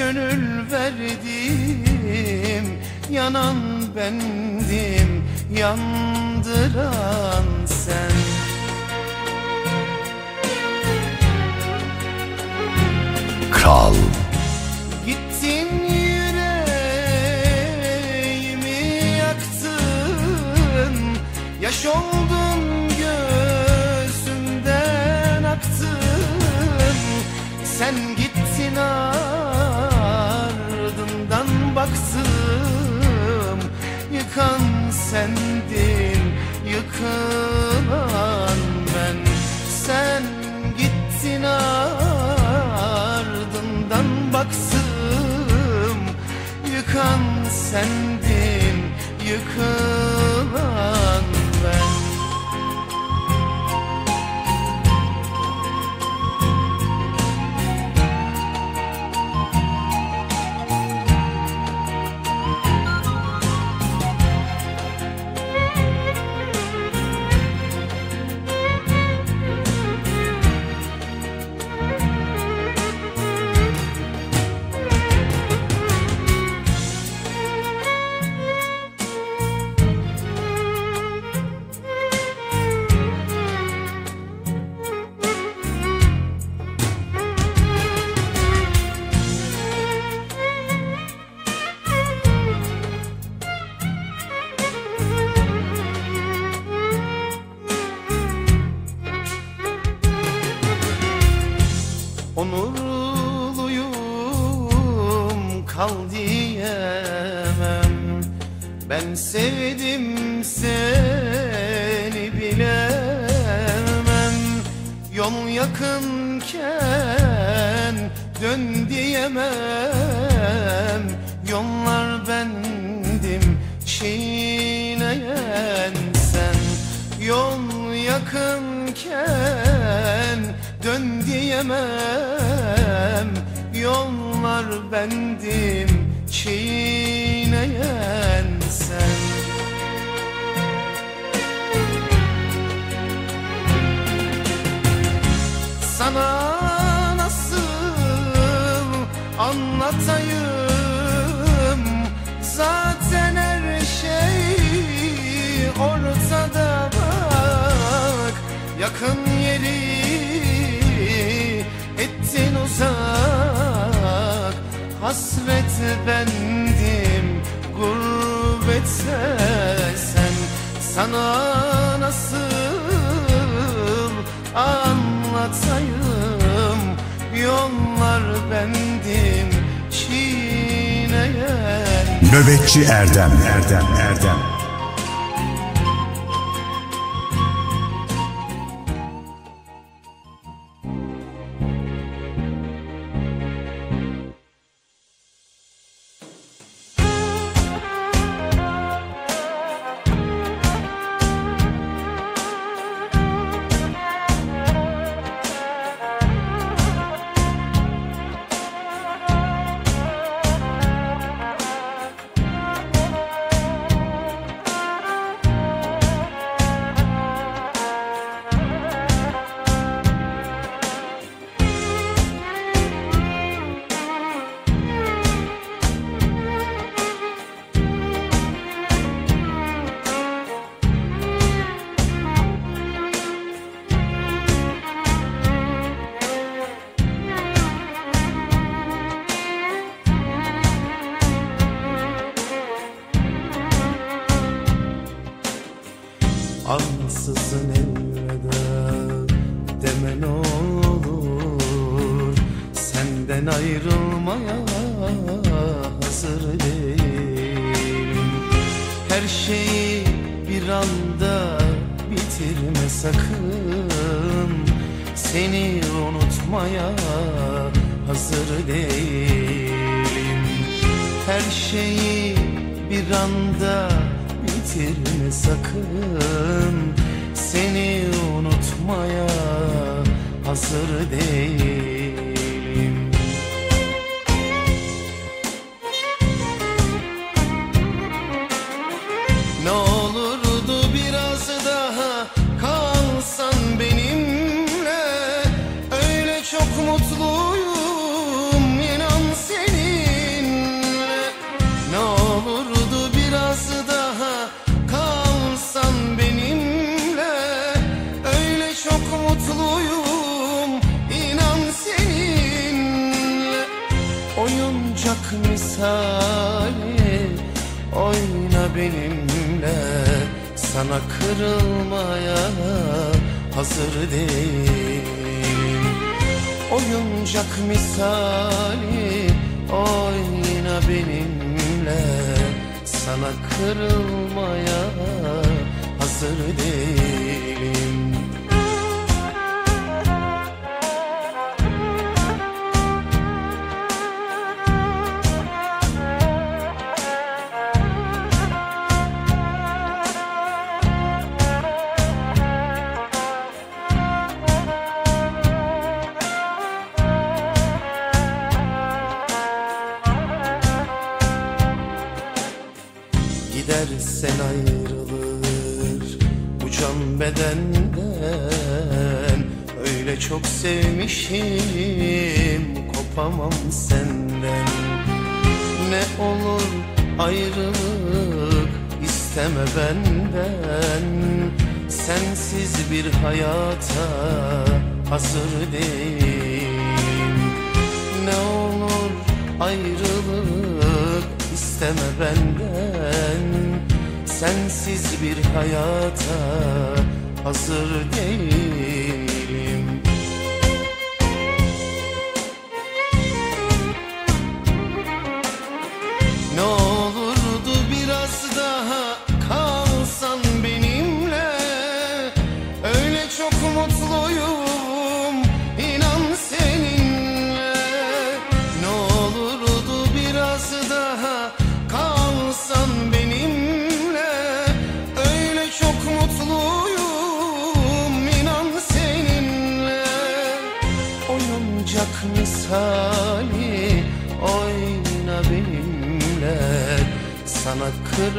gönül verdim Yanan bendim, yandıran sen. Kral. Gittin yüreğimi yaktın Yaş oldun gözümden aktın. Sen gittin ardından sendin, yıkılan ben. Sen gittin ardından baktım Yıkan sendin, yıkılan bendim gurbette sen Sana nasıl anlatayım Yollar bendim çiğneyen Nöbetçi Erdem. Erdem Erdem isteme benden. Sensiz bir hayata hazır değilim.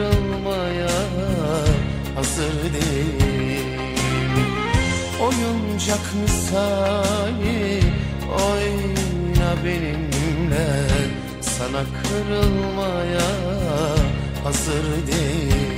ayrılmaya hazır değil. Oyuncak misali oyna benimle. Sana kırılmaya hazır değil.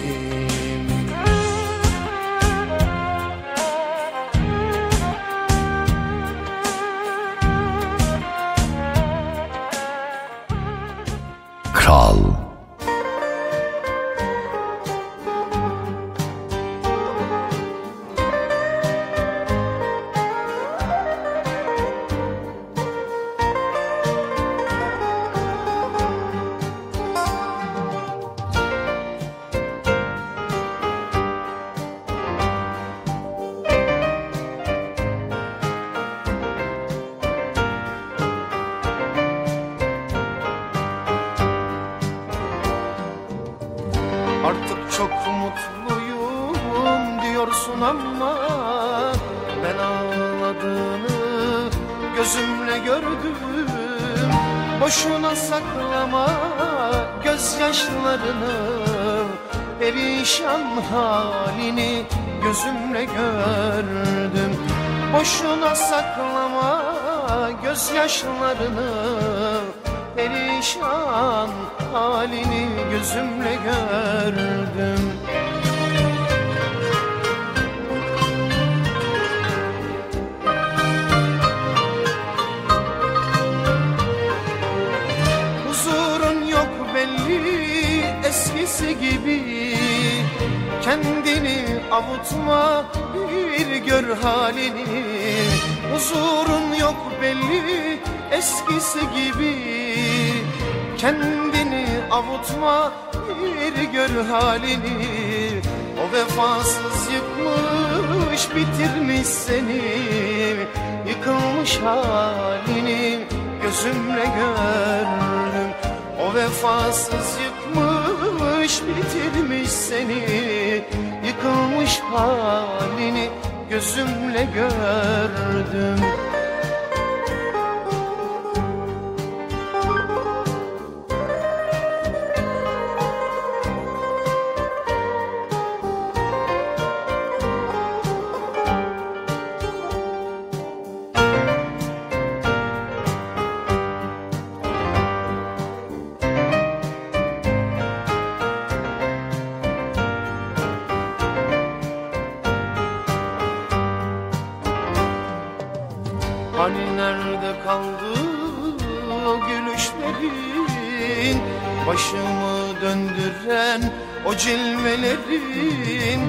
eskisi gibi Kendini avutma bir gör halini. O vefasız yıkmış bitirmiş seni. Yıkılmış halini gözümle gördüm. O vefasız yıkmış bitirmiş seni. Yıkılmış halini gözümle gördüm. Döndüren o cilvelerin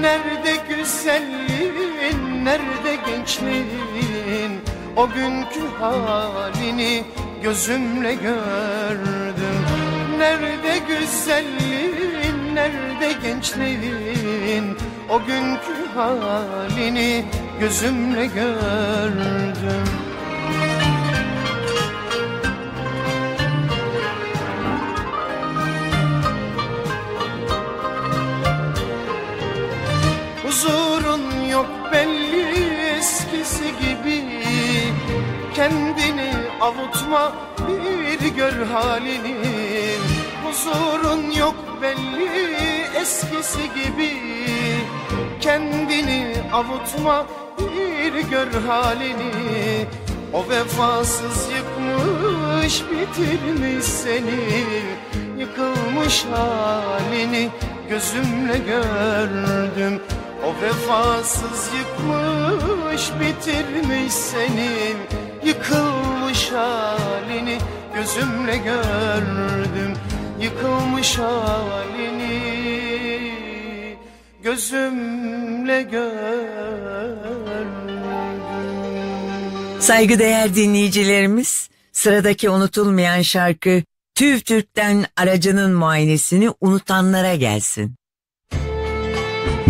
Nerede güzelliğin, nerede gençliğin? O günkü halini gözümle gördüm. Nerede güzelliğin, nerede gençliğin? O günkü halini gözümle gördüm gibi Kendini avutma bir gör halini. Huzurun yok belli eskisi gibi Kendini avutma bir gör halini. O vefasız yıkmış bitirmiş seni Yıkılmış halini gözümle gördüm O vefasız yıkmış bitirmiş seni Yıkılmış halini. Gözümle gördüm Yıkılmış halini. Gözümle gördüm. Saygıdeğer dinleyicilerimiz, sıradaki unutulmayan şarkı TÜV TÜRK'ten aracının muayenesini unutanlara gelsin.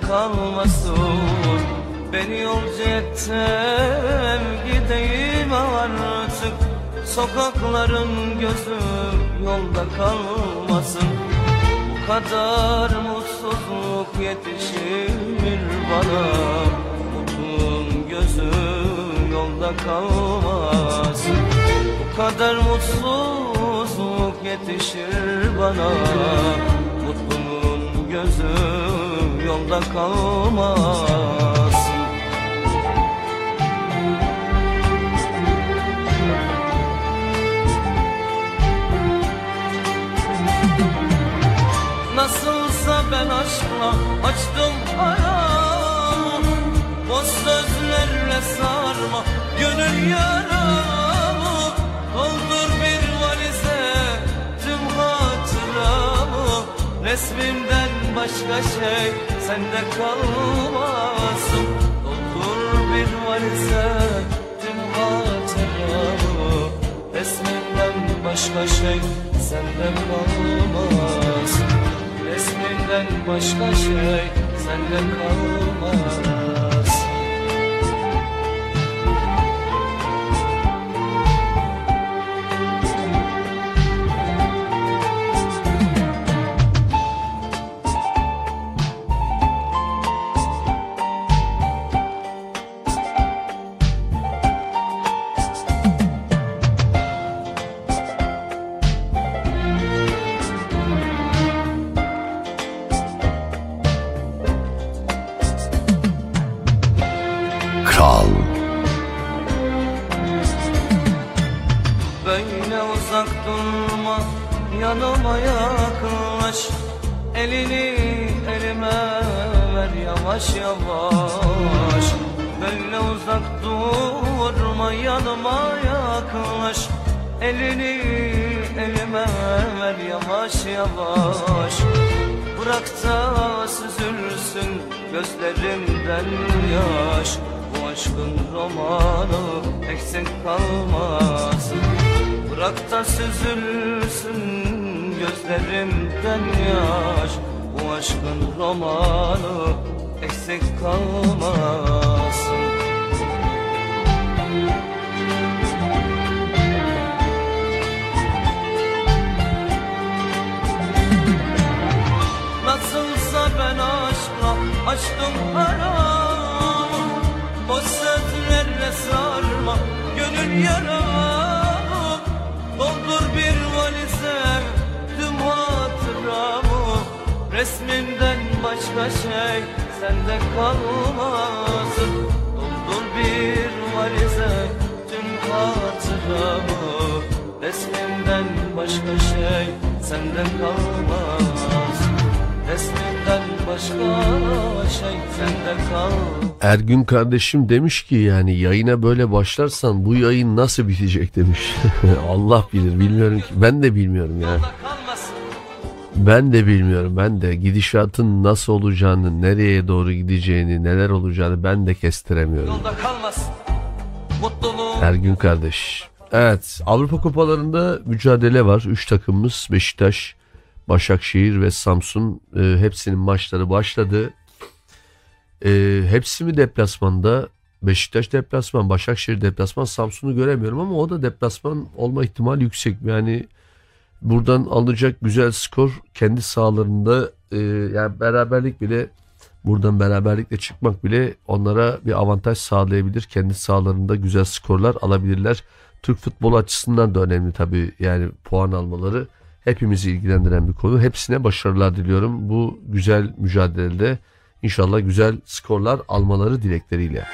kalmasın. Beni yolcu etten gideyim artık. Sokakların gözü yolda kalmasın. Bu kadar mutsuzluk yetişir bana. Mutluğun gözü yolda kalmasın. Bu kadar mutsuzluk yetişir bana. Mutluğun gözü yolda kalmasın Nasılsa ben aşkla açtım aramı Boş sözlerle sarma gönül yaramı Resmimden başka şey sende kalmasın. Doldur bir valize tüm hatıramı Resmimden başka şey sende kalmasın. Resminden başka şey sende kalmaz kardeşim demiş ki yani yayına böyle başlarsan bu yayın nasıl bitecek demiş. Allah bilir bilmiyorum ki ben de bilmiyorum yani. Ben de bilmiyorum ben de gidişatın nasıl olacağını nereye doğru gideceğini neler olacağını ben de kestiremiyorum. Mutluluğum Ergün kardeş. Evet Avrupa kupalarında mücadele var. Üç takımımız Beşiktaş, Başakşehir ve Samsun e, hepsinin maçları başladı. E, hepsi mi deplasmanda? Beşiktaş deplasman, Başakşehir deplasman, Samsun'u göremiyorum ama o da deplasman olma ihtimali yüksek. Yani buradan alınacak güzel skor kendi sahalarında e, yani beraberlik bile buradan beraberlikle çıkmak bile onlara bir avantaj sağlayabilir. Kendi sahalarında güzel skorlar alabilirler. Türk futbolu açısından da önemli tabii yani puan almaları hepimizi ilgilendiren bir konu. Hepsine başarılar diliyorum bu güzel mücadelede. İnşallah güzel skorlar almaları dilekleriyle.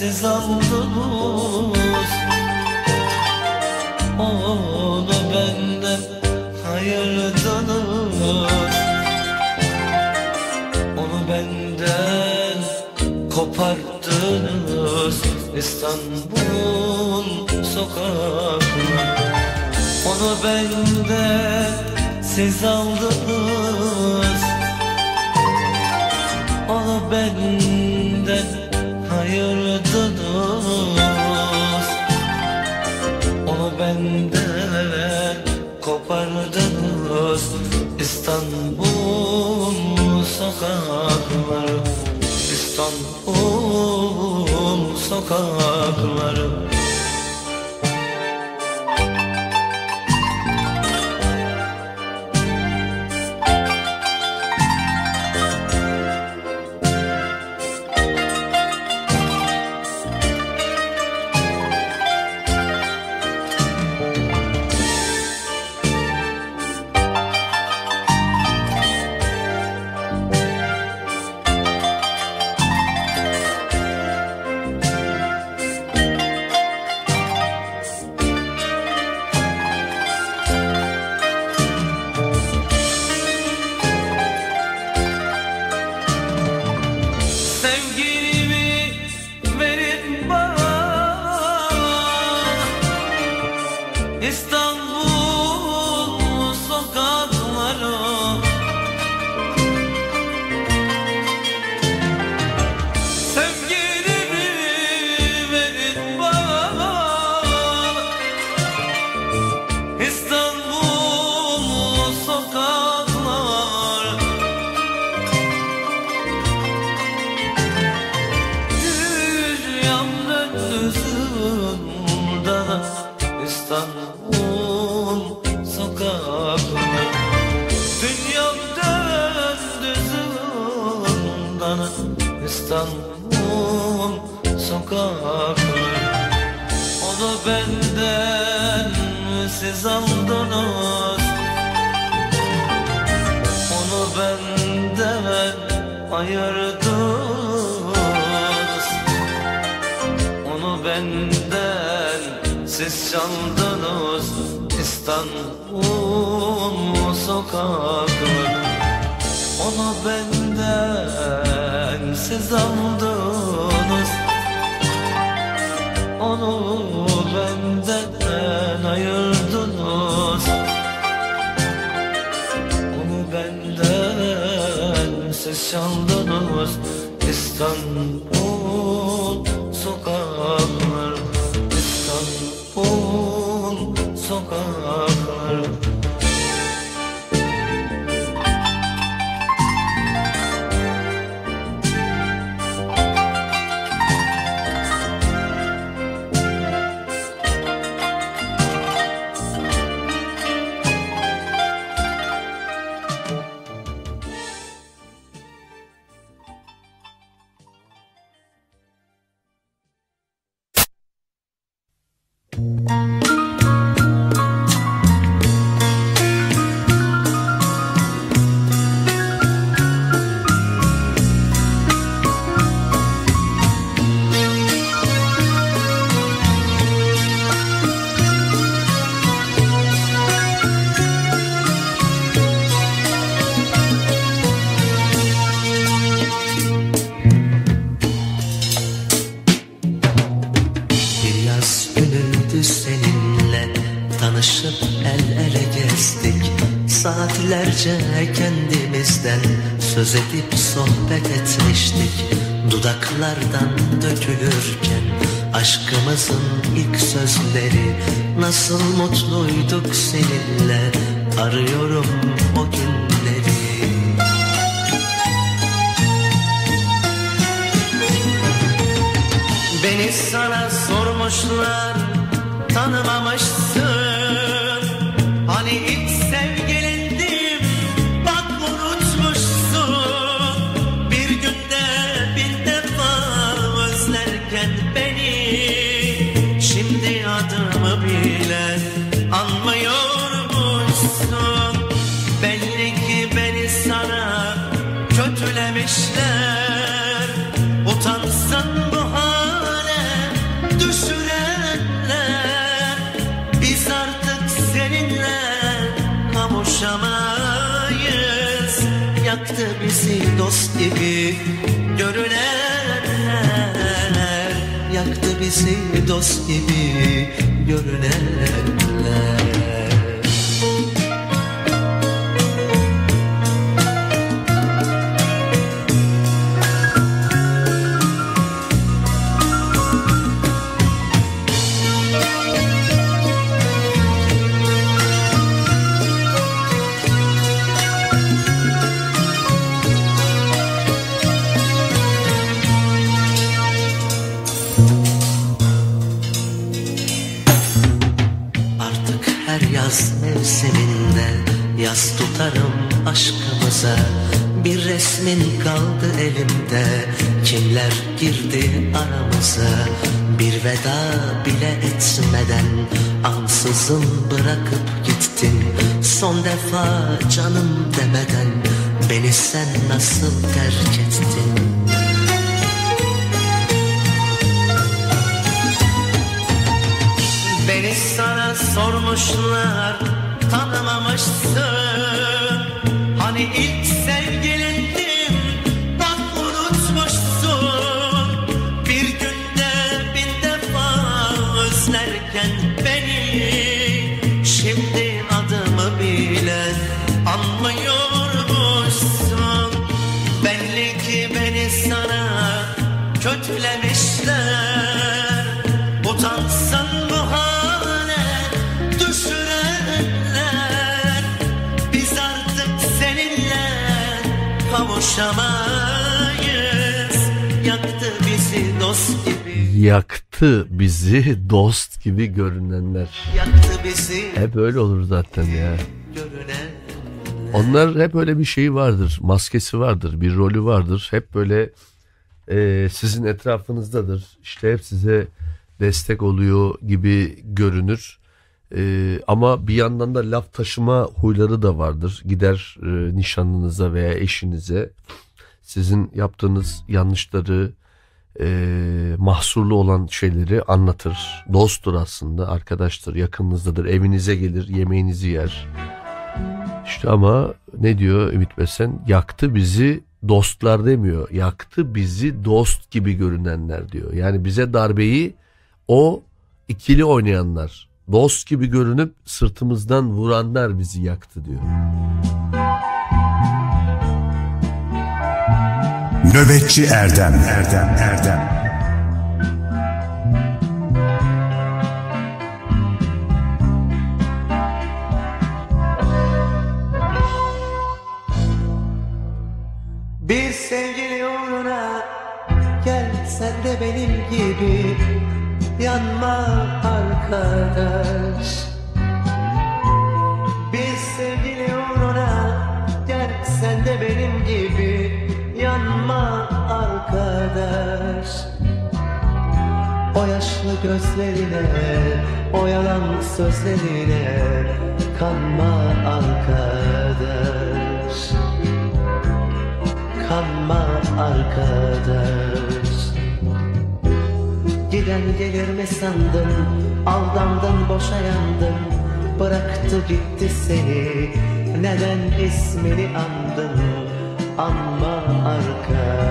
Siz aldınız Onu benden ayırdınız onu benden kopardınız İstanbul sokakları Onu benden siz aldınız. Onu benden sokakları İstanbul sokakları Sadece kendimizden söz edip sohbet etmiştik. Dudaklardan dökülürken aşkımızın ilk sözleri Nasıl mutluyduk seninle arıyorum o günleri. Beni sana sormuşlar tanımamışsın. dost gibi görünenler Yaktı bizi dost gibi görünenler Sen nasıl terk ettin? yaktı bizi dost gibi görünenler. Yaktı bizi. Hep öyle olur zaten ya. Onlar hep öyle bir şeyi vardır, maskesi vardır, bir rolü vardır. Hep böyle e, sizin etrafınızdadır. İşte hep size destek oluyor gibi görünür. E, ama bir yandan da laf taşıma huyları da vardır. Gider e, nişanlınıza veya eşinize sizin yaptığınız yanlışları, e, mahsurlu olan şeyleri anlatır. Dosttur aslında, arkadaştır, yakınınızdadır, evinize gelir, yemeğinizi yer. İşte ama ne diyor Ümit Besen? Yaktı bizi dostlar demiyor. Yaktı bizi dost gibi görünenler diyor. Yani bize darbeyi o ikili oynayanlar, dost gibi görünüp sırtımızdan vuranlar bizi yaktı diyor. Nöbetçi Erdem. Erdem Erdem. Bir sevgili uğruna gel sen de benim gibi yanma arkadaş arkadaş O yaşlı gözlerine, o yalan sözlerine kanma arkadaş kanma arkadaş Giden gelir mi sandın? Aldandın boşa yandın. Bıraktı gitti seni. Neden ismini andın? Anma arkadaş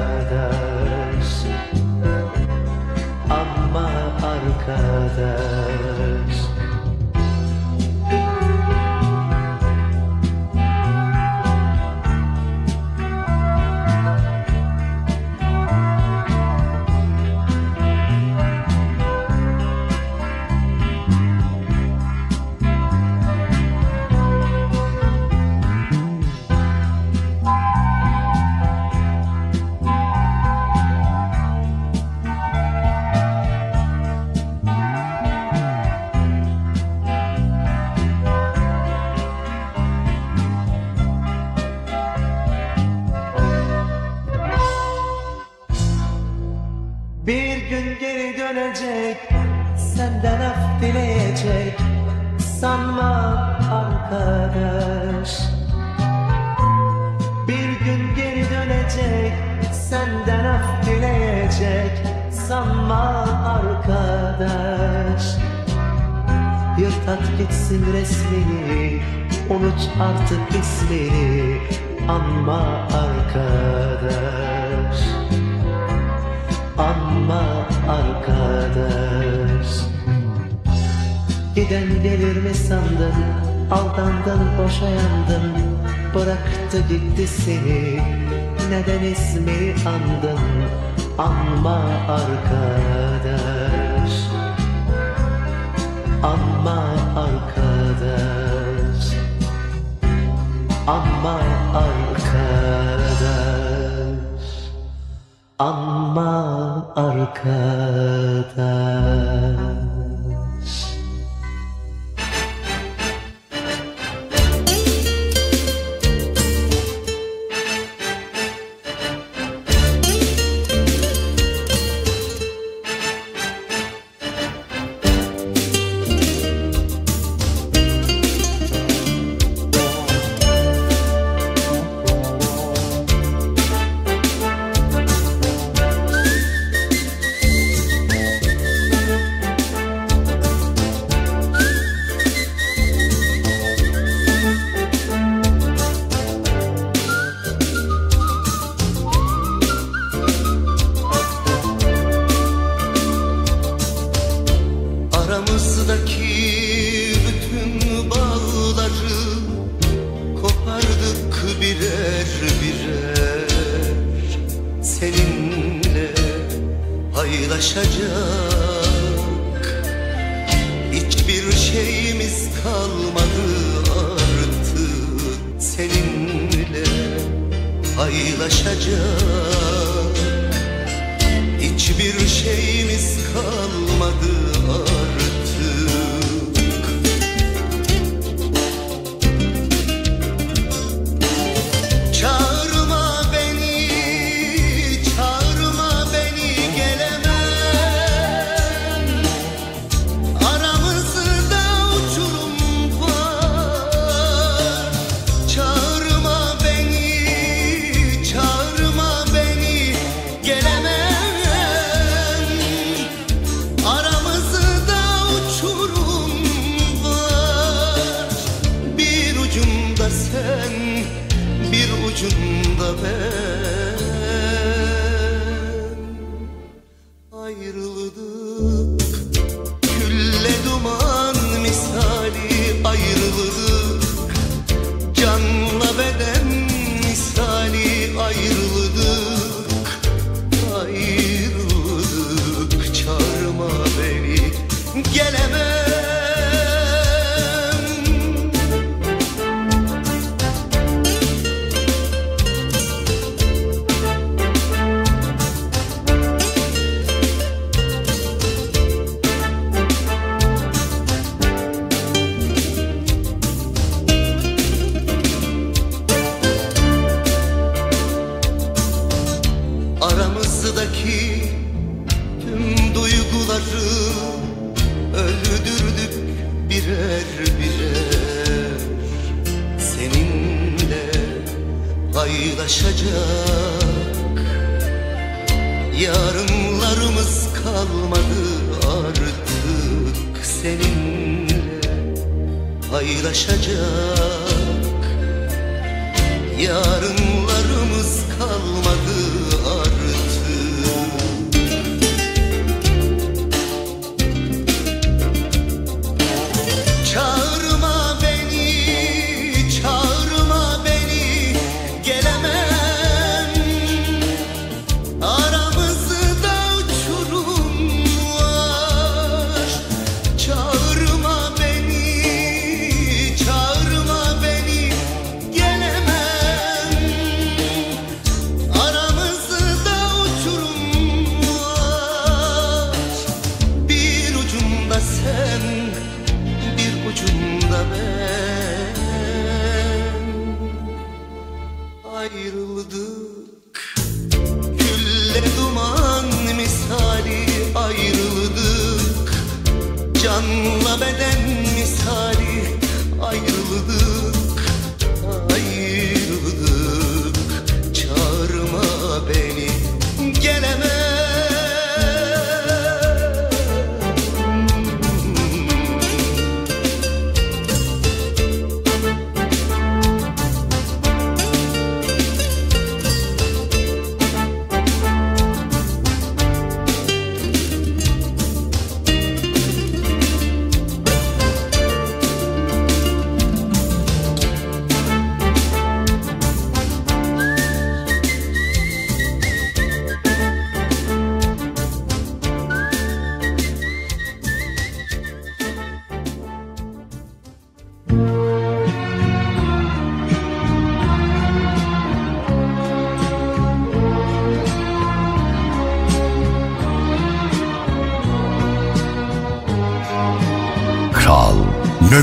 arkadaş gün geri dönecek Senden af dileyecek. Sanma arkadaş. Bir gün geri dönecek Senden af dileyecek. Sanma arkadaş. Yırt at gitsin resmini Unut artık ismini. Anma arkadaş Anma arkadaş Giden gelir mi sandın? Aldandın boşa yandın Bıraktı gitti seni. Neden ismini andın? Anma arkadaş Anma arkadaş Anma arkadaş Anma arkadaş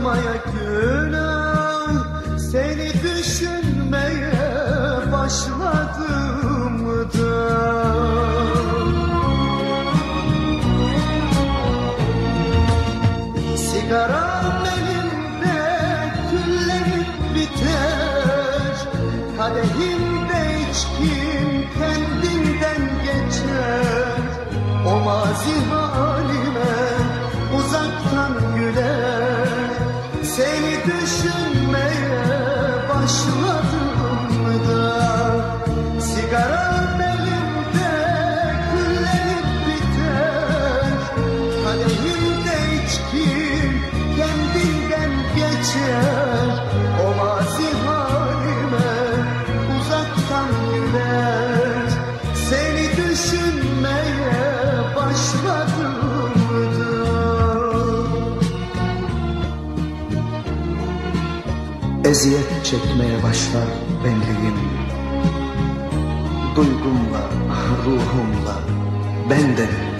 My gül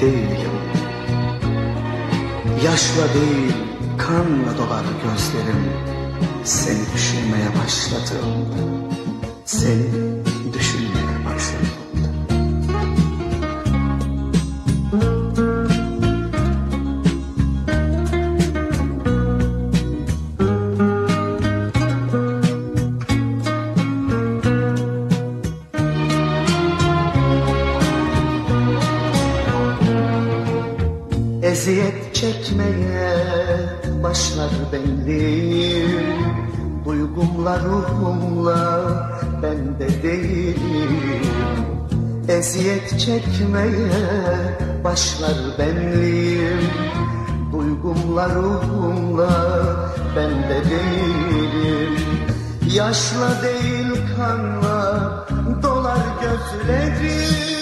değilim Yaşla değil kanla dolar gözlerim. Seni düşünmeye başladım. Seni çekmeye başlar benliğim. Duygumla ruhumla ben de değilim. Yaşla değil kanla dolar gözlerim.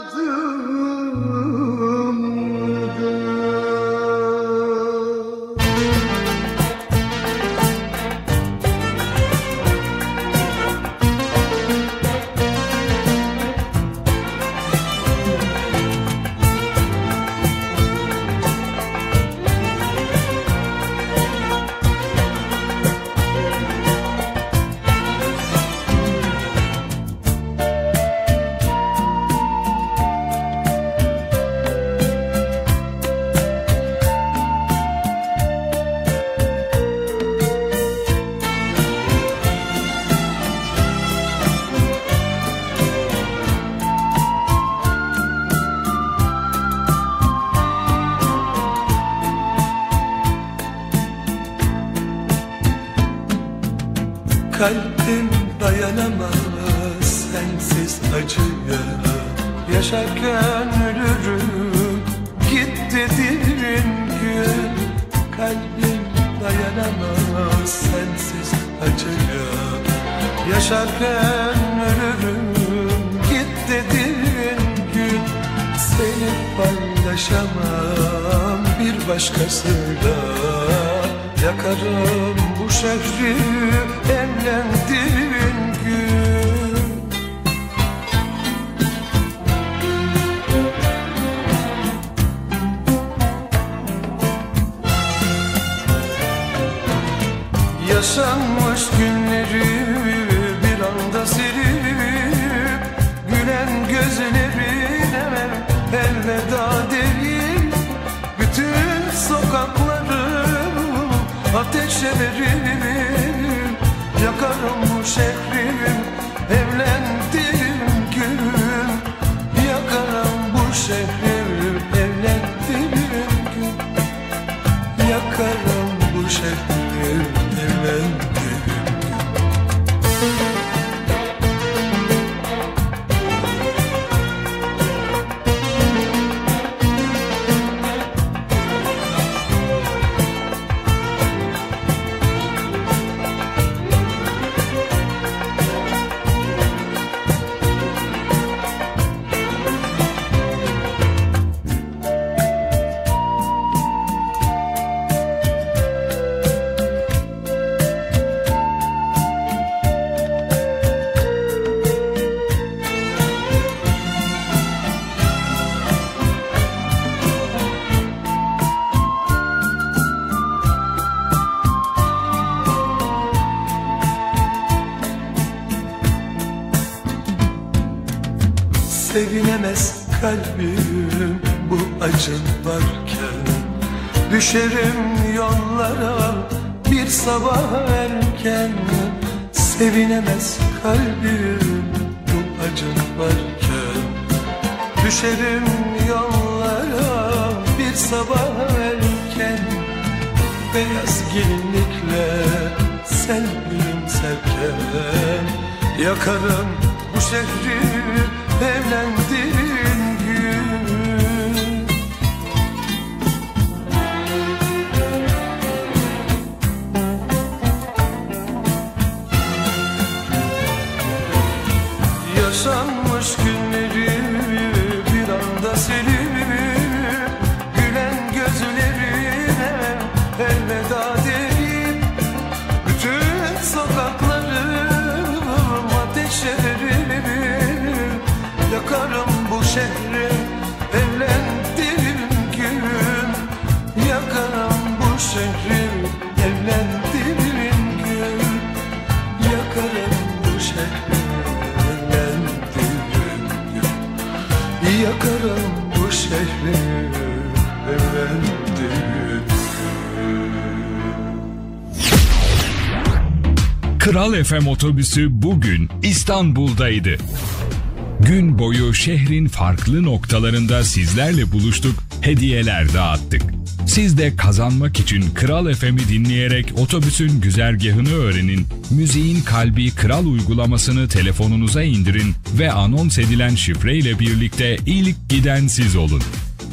acımadı kalbim bu acın varken Düşerim yollara bir sabah erken. Sevinemez kalbim bu acın varken Düşerim yollara bir sabah erken. Beyaz gelinlikle sen gülümserken Yakarım bu şehri evlendir Kral FM otobüsü bugün İstanbul'daydı. Gün boyu şehrin farklı noktalarında sizlerle buluştuk, hediyeler dağıttık. Siz de kazanmak için Kral FM'i dinleyerek otobüsün güzergahını öğrenin, müziğin kalbi Kral uygulamasını telefonunuza indirin ve anons edilen şifreyle birlikte ilk giden siz olun.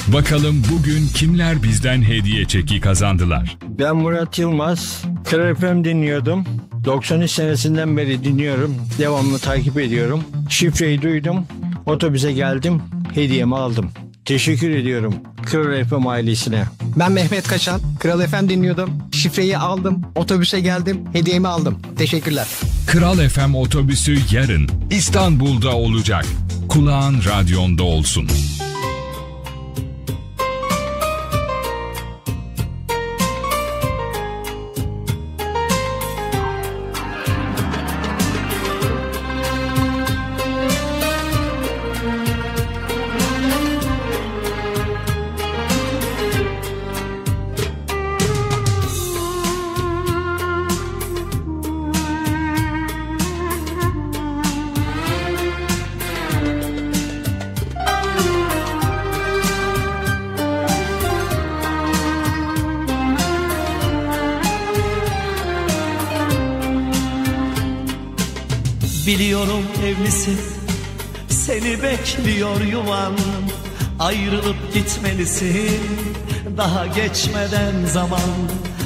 Bakalım bugün kimler bizden hediye çeki kazandılar? Ben Murat Yılmaz. Kral FM dinliyordum. 93 senesinden beri dinliyorum. Devamlı takip ediyorum. Şifreyi duydum. Otobüse geldim. Hediyemi aldım. Teşekkür ediyorum Kral FM ailesine. Ben Mehmet Kaçan. Kral FM dinliyordum. Şifreyi aldım. Otobüse geldim. Hediyemi aldım. Teşekkürler. Kral FM otobüsü yarın İstanbul'da olacak. Kulağın radyonda olsun. Ayrılıp gitmelisin. Daha geçmeden zaman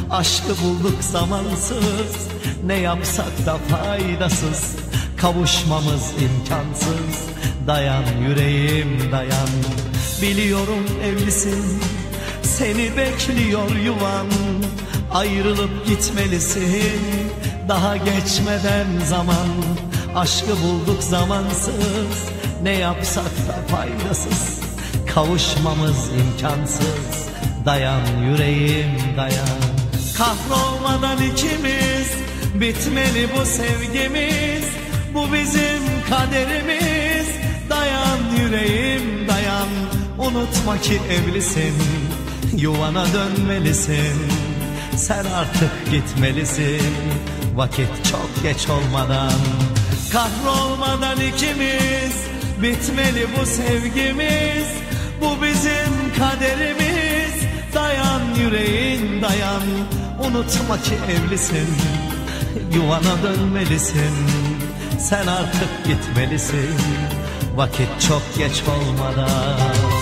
Aşkı bulduk zamansız. Ne yapsak da faydasız Kavuşmamız imkansız. Dayan yüreğim dayan. Biliyorum evlisin Seni bekliyor yuvan. Ayrılıp gitmelisin. Daha geçmeden zaman Aşkı bulduk zamansız. Ne yapsak da faydasız Kavuşmamız imkansız. Dayan yüreğim dayan. Kahrolmadan ikimiz Bitmeli bu sevgimiz. Bu bizim kaderimiz. Dayan yüreğim dayan. Unutma ki evlisin Yuvana dönmelisin. Sen artık gitmelisin Vakit çok geç olmadan. Kahrolmadan ikimiz Bitmeli bu sevgimiz Bu bizim kaderimiz. Dayan yüreğin dayan. Unutma ki evlisin. Yuvana dönmelisin. Sen artık gitmelisin. Vakit çok geç olmadan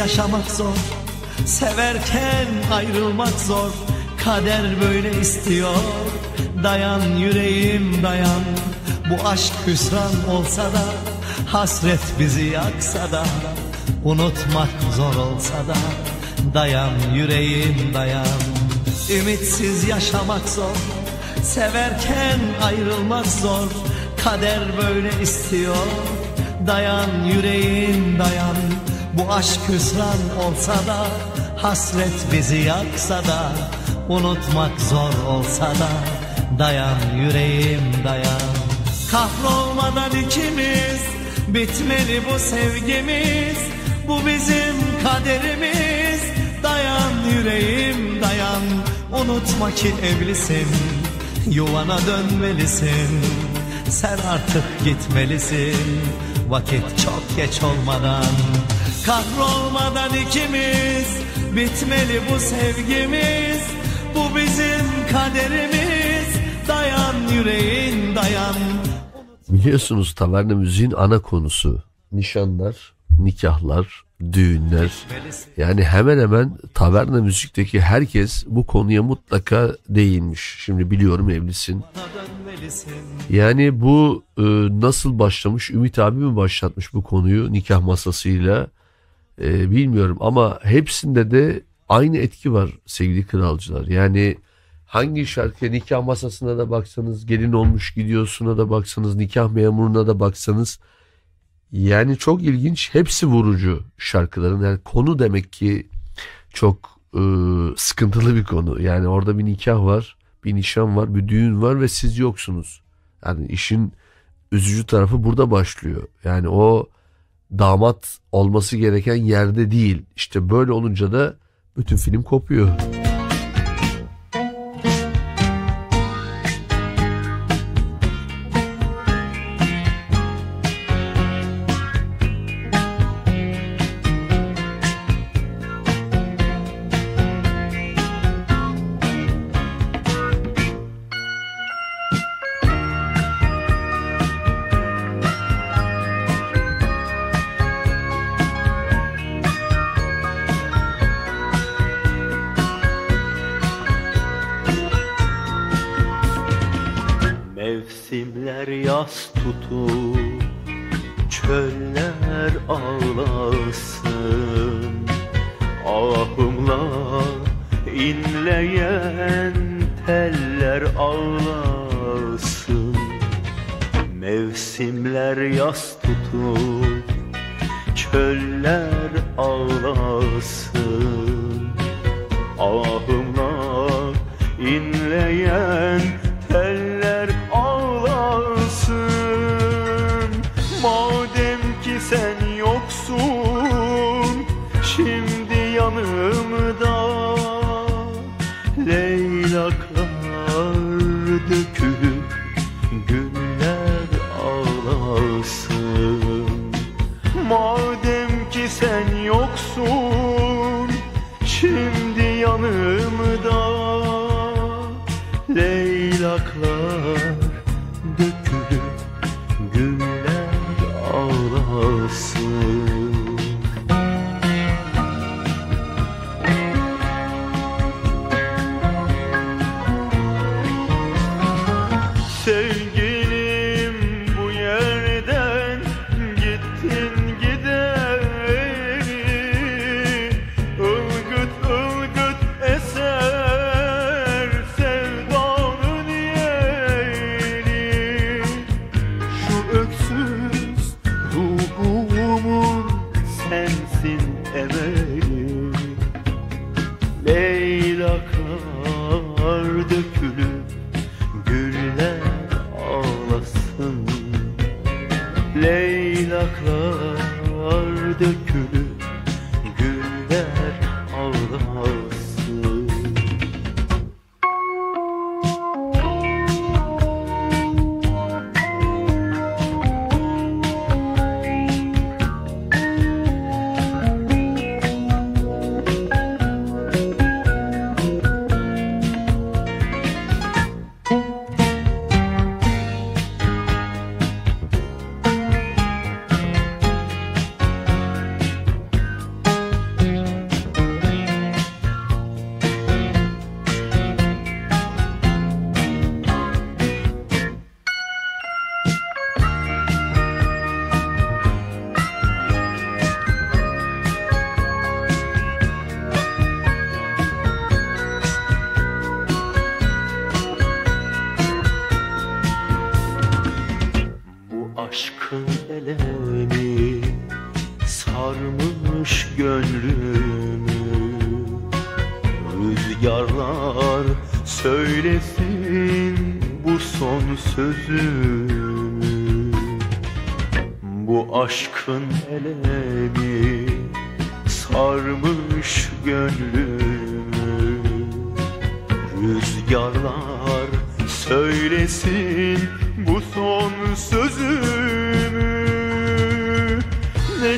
yaşamak zor. Severken ayrılmak zor. Kader böyle istiyor. Dayan yüreğim dayan. Bu aşk hüsran olsa da Hasret bizi yaksa da Unutmak zor olsa da Dayan yüreğim dayan. Ümitsiz yaşamak zor. Severken ayrılmak zor. Kader böyle istiyor. Dayan yüreğim dayan Bu aşk hüsran olsa da Hasret bizi yaksa da Unutmak zor olsa da Dayan yüreğim dayan. Kahrolmadan ikimiz Bitmeli bu sevgimiz Bu bizim kaderimiz. Dayan yüreğim dayan Unutma ki evlisin Yuvana dönmelisin. Sen artık gitmelisin Vakit çok geç olmadan Kahrolmadan ikimiz Bitmeli bu sevgimiz Bu bizim kaderimiz Dayan yüreğim dayan Biliyorsunuz taverna müziğin ana konusu nişanlar, nikahlar, düğünler. Yani hemen hemen taverna müzikteki herkes bu konuya mutlaka değinmiş. Şimdi biliyorum evlisin. Yani bu e, nasıl başlamış? Ümit abi mi başlatmış bu konuyu nikah masasıyla? E, bilmiyorum ama hepsinde de aynı etki var sevgili kralcılar. Yani hangi şarkıya nikah masasına da baksanız, gelin olmuş gidiyorsuna da baksanız, nikah memuruna da baksanız yani çok ilginç. Hepsi vurucu şarkıların. Yani konu demek ki çok e, sıkıntılı bir konu. Yani orada bir nikah var, bir nişan var, bir düğün var ve siz yoksunuz. Yani işin üzücü tarafı burada başlıyor. Yani o damat olması gereken yerde değil. İşte böyle olunca da bütün film kopuyor. Tutup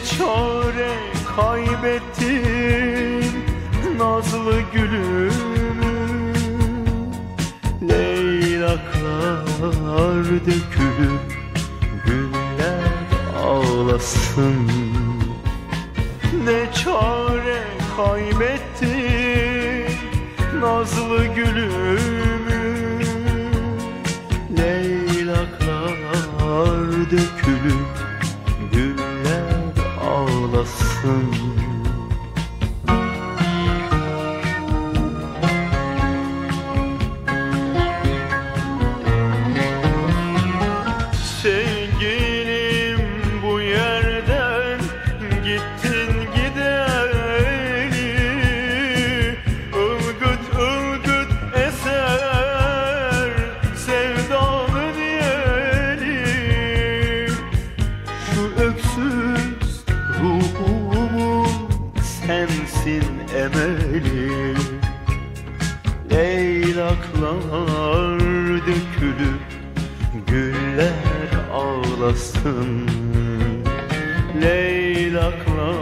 çare kaybettim nazlı gülümü Leylaklar dökülüp güller ağlasın. Ne çare kaybettim nazlı gülümü Leylaklar dökülüp olsun. hayatım Leylaklar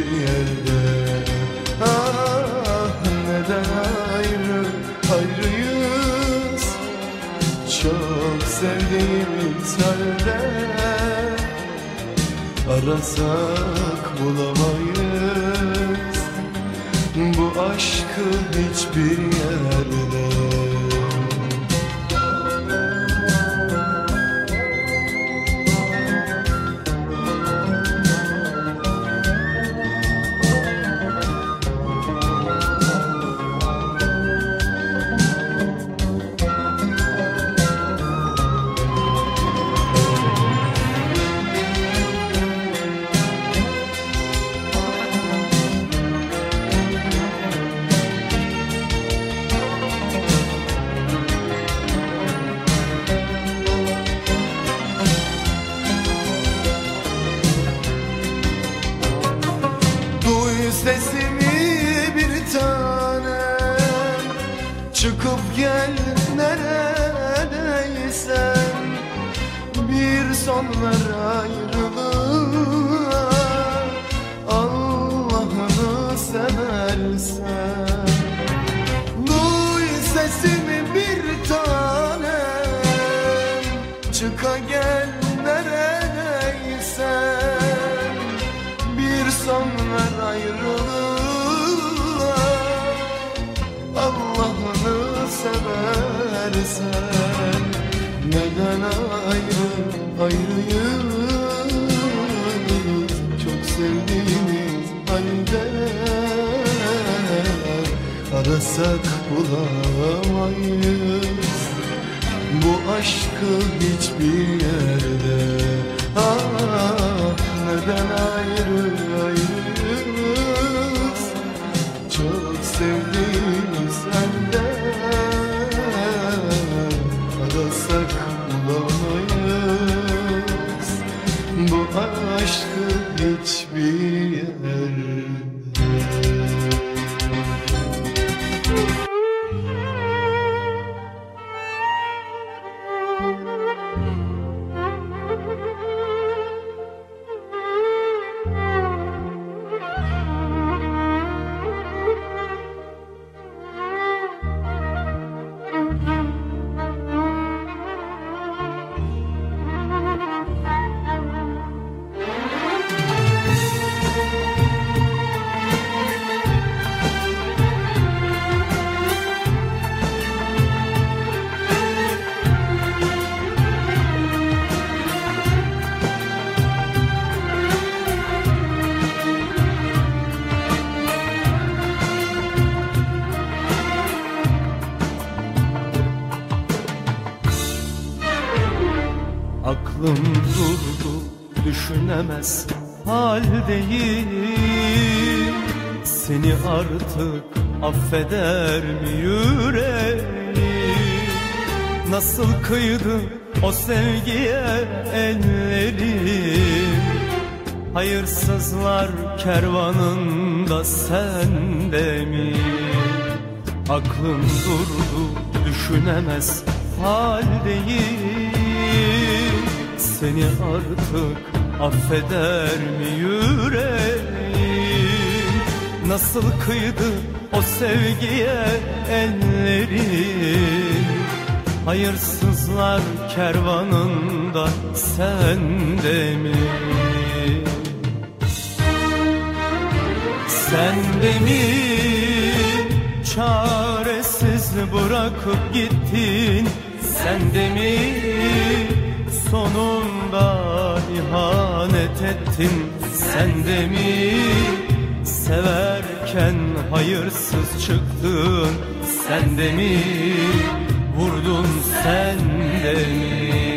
Hiçbir yerde. Ah neden ayrı ayrıyız? Çok sevdiğimiz halde Arasak bulamayız. Bu aşkı hiçbir yerde ayrıyız. Çok sevdiğimiz halde Arasak bulamayız. Bu aşkı hiçbir yerde. Ah neden ayrı ayrıyız affeder mi yüreğim Nasıl kıydı o sevgiye ellerim Hayırsızlar kervanında sende mi? Aklım durdu düşünemez haldeyim Seni artık affeder mi yüreğim Nasıl kıydı o sevgiye ellerim Hayırsızlar kervanında sende mi? Sen de mi? Çaresiz bırakıp gittin. Sen de mi? Sonunda ihanet ettin. Sen de mi severken hayırsız çıktın. Sen de mi vurdun sen de mi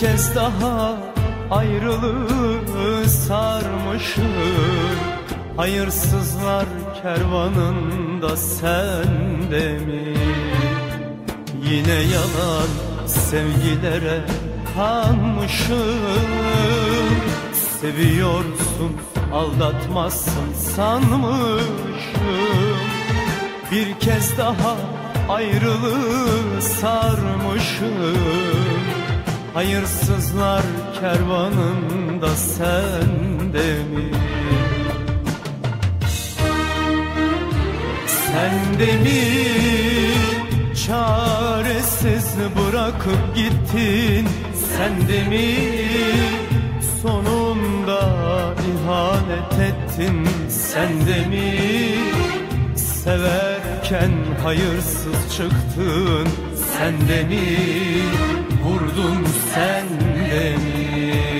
kez daha ayrılığı sarmışım. Hayırsızlar kervanında sen de mi? Yine yalan sevgilere kanmışım. Seviyorsun aldatmazsın sanmışım. Bir kez daha ayrılığı sarmışım Hayırsızlar kervanında sen de mi? Sen de mi? Çaresiz bırakıp gittin. Sen de mi? Sonunda ihanet ettin. Sen de mi? Severken hayırsız çıktın. Sen de mi vurdun sen de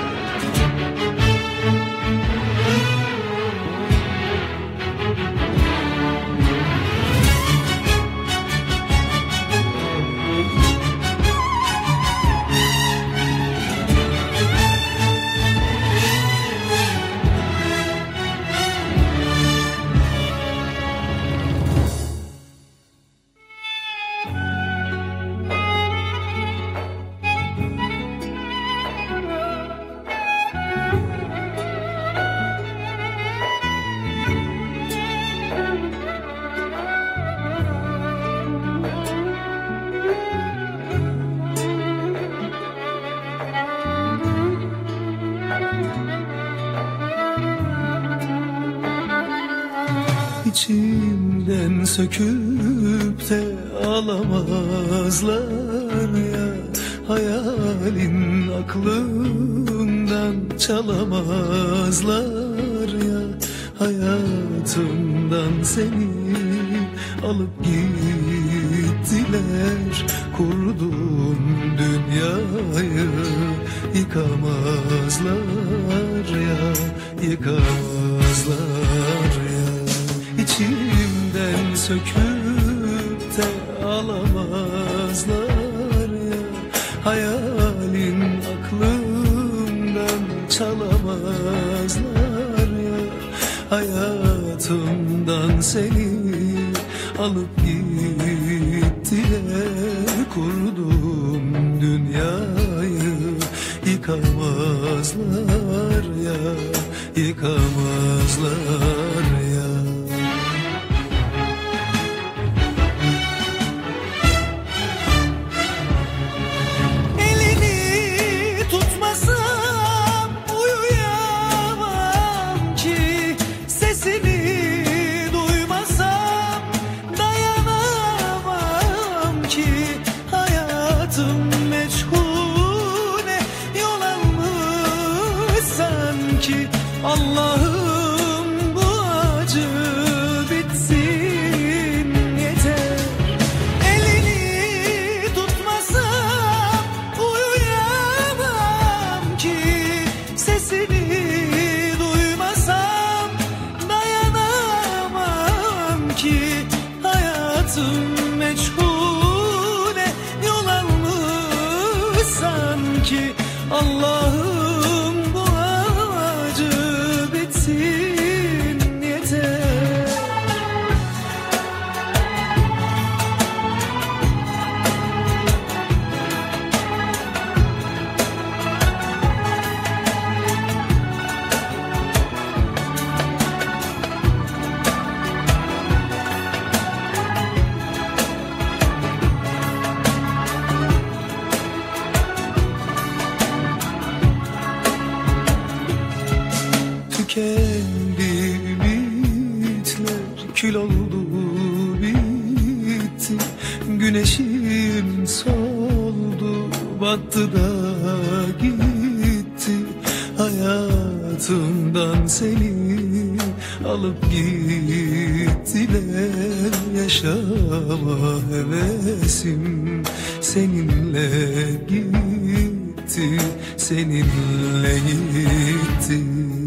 Seninle gitti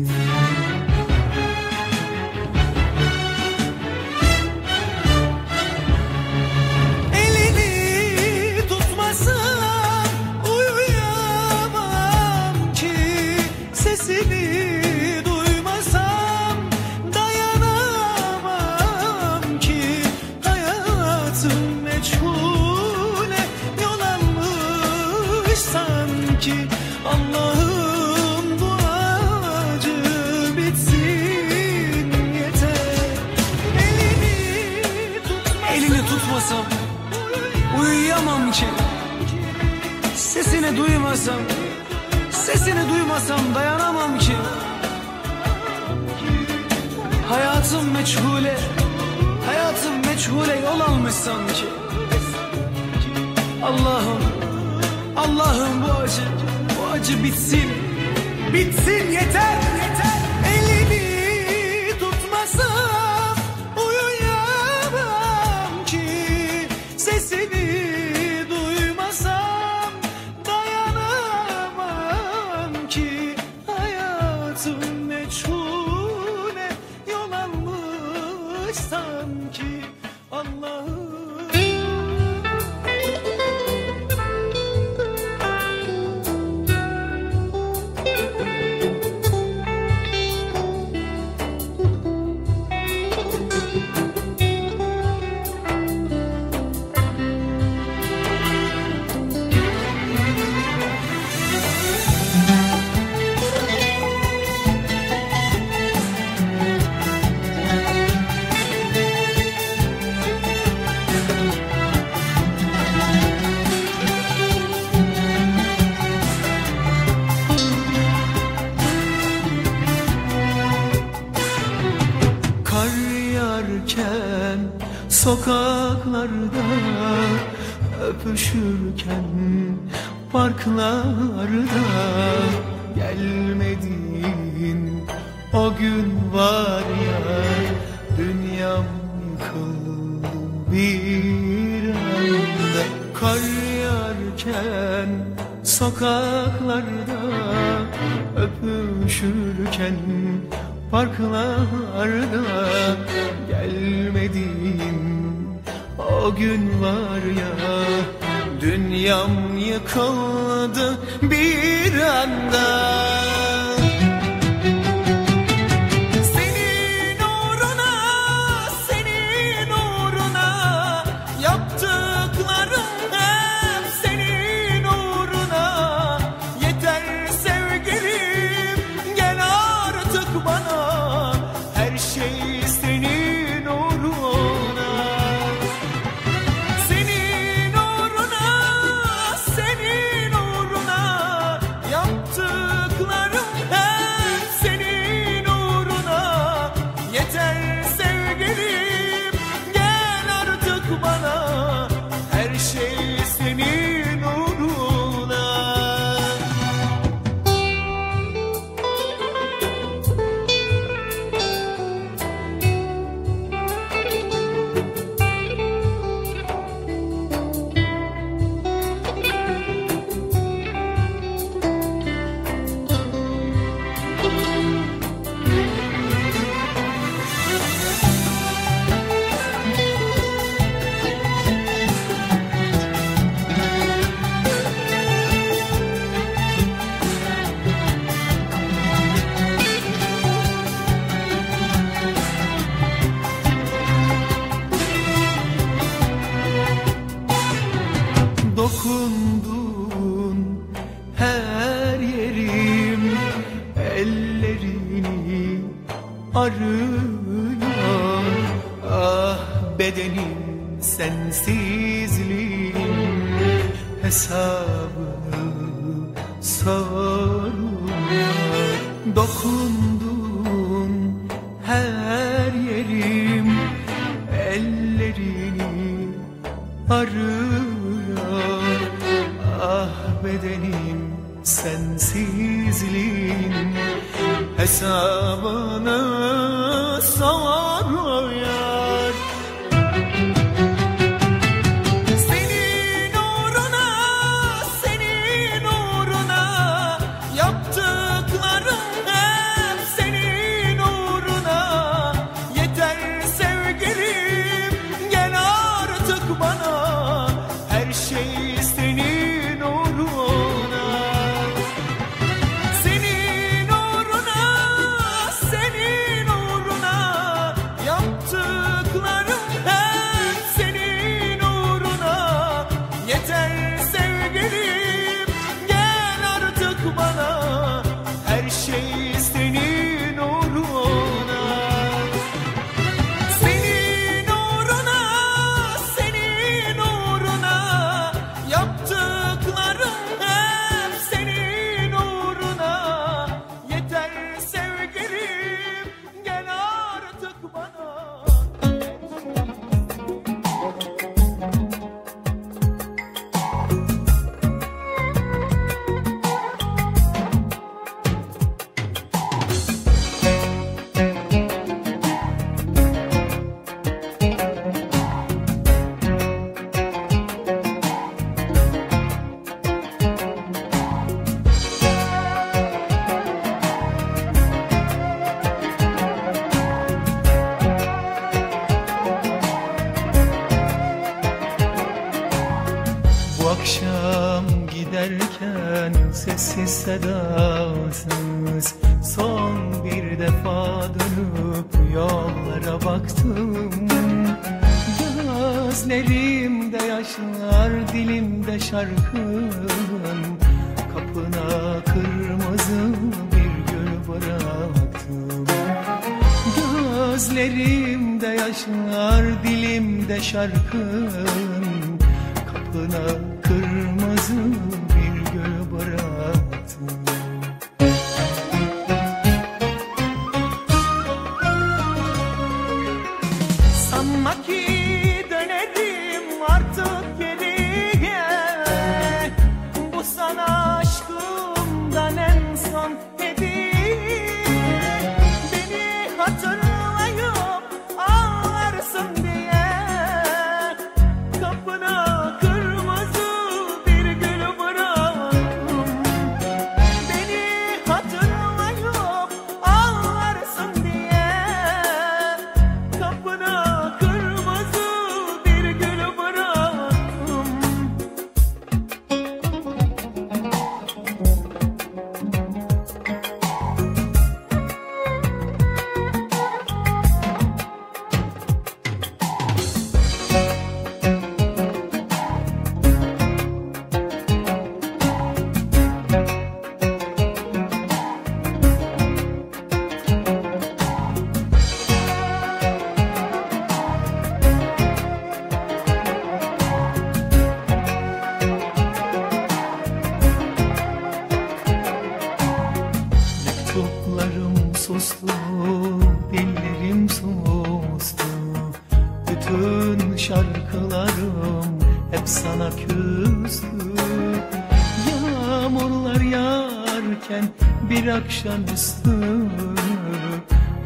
akşamüstü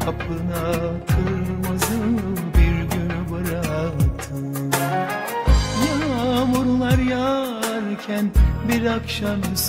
Kapına kırmızı bir gül bıraktım Yağmurlar yağarken bir akşamüstü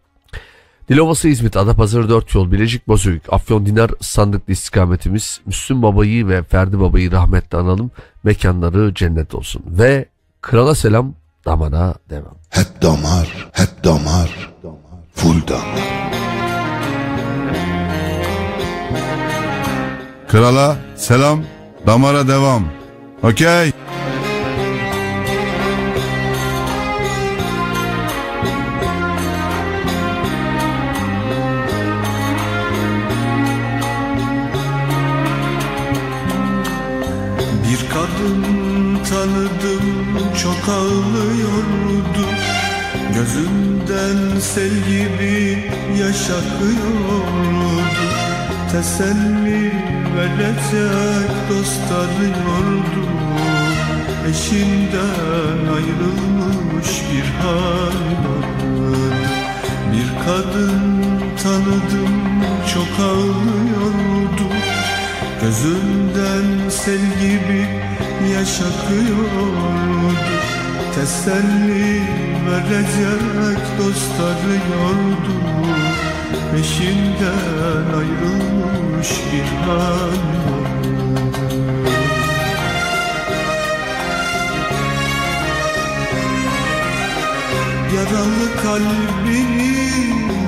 Dilovası İzmit, Adapazarı 4 yol, Bilecik Bozüyük, Afyon Dinar sandıklı istikametimiz. Müslüm Baba'yı ve Ferdi Baba'yı rahmetle analım. Mekanları cennet olsun. Ve krala selam, damara devam. Hep damar, hep damar, full damar. Krala selam, damara devam. Okey. Bir kadın tanıdım çok ağlıyordu. Gözünden sel gibi yaş akıyordu Teselli verecek dost arıyordu. Eşinden ayrılmış bir hal Bir kadın tanıdım çok ağlıyordu Gözünden sel gibi yaş akıyordu Teselli verecek dost arıyordu Peşinden ayrılmış bir hal Yaralı kalbini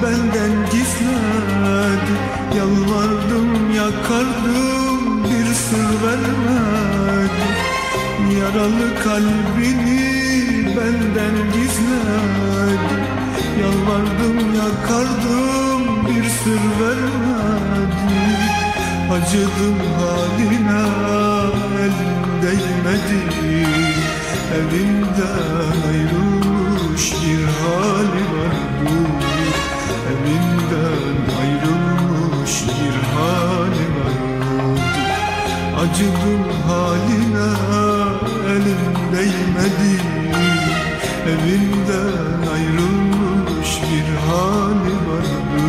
benden gizledi. Yalvardım yakardım sır vermedi. Yaralı kalbini benden gizledi. Yalvardım yakardım bir sır vermedi. Acıdım haline elim değmedi. Evinden ayrılmış bir hali vardı Acıdım haline elim değmedi. Evinden ayrılmış bir hali vardı.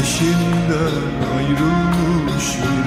Eşinden ayrılmış bir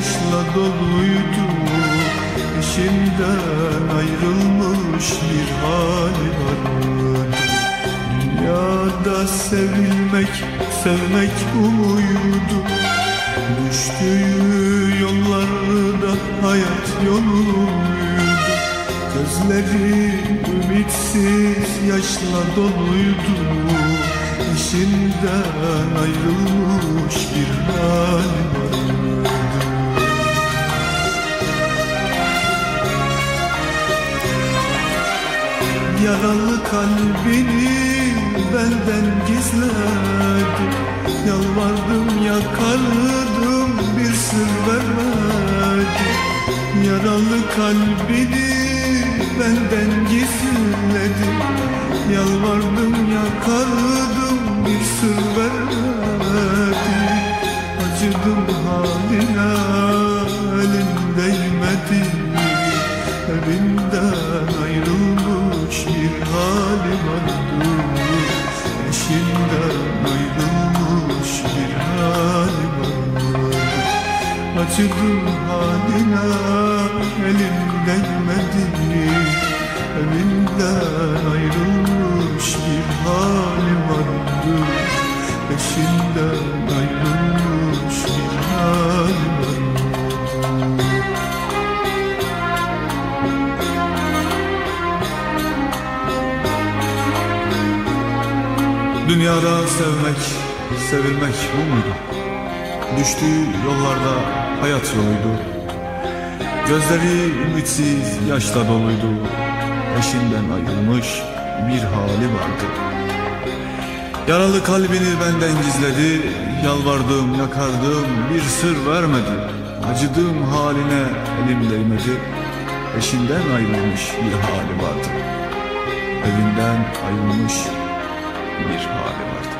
yaşla doluydu Eşinden ayrılmış bir hali vardı Dünyada sevilmek, sevmek bu muydu? Düştüğü yollarda hayat yoluydu. Gözleri ümitsiz yaşla doluydu. İşinden ayrılmış bir hal vardı Yaralı kalbini benden gizledi Yalvardım yakardım bir sır vermedi Yaralı kalbini benden gizledi Yalvardım yakardım bir sır vermedi Acıdım haline elim değmedi. Evinden ayrılmış bir hali vardı Eşinden ayrılmış bir hali vardı Acıdım haline elim değmedi Evinden ayrılmış bir hali vardı Eşinden Dünyada sevmek, sevilmek bu muydu? Düştüğü yollarda hayat yoluydu. Gözleri ümitsiz, yaşla doluydu. Eşinden ayrılmış bir hali vardı. Yaralı kalbini benden gizledi. Yalvardım, yakardım, bir sır vermedi. Acıdığım haline elim değmedi. Eşinden ayrılmış bir hali vardı. Evinden ayrılmış bir hali vardı.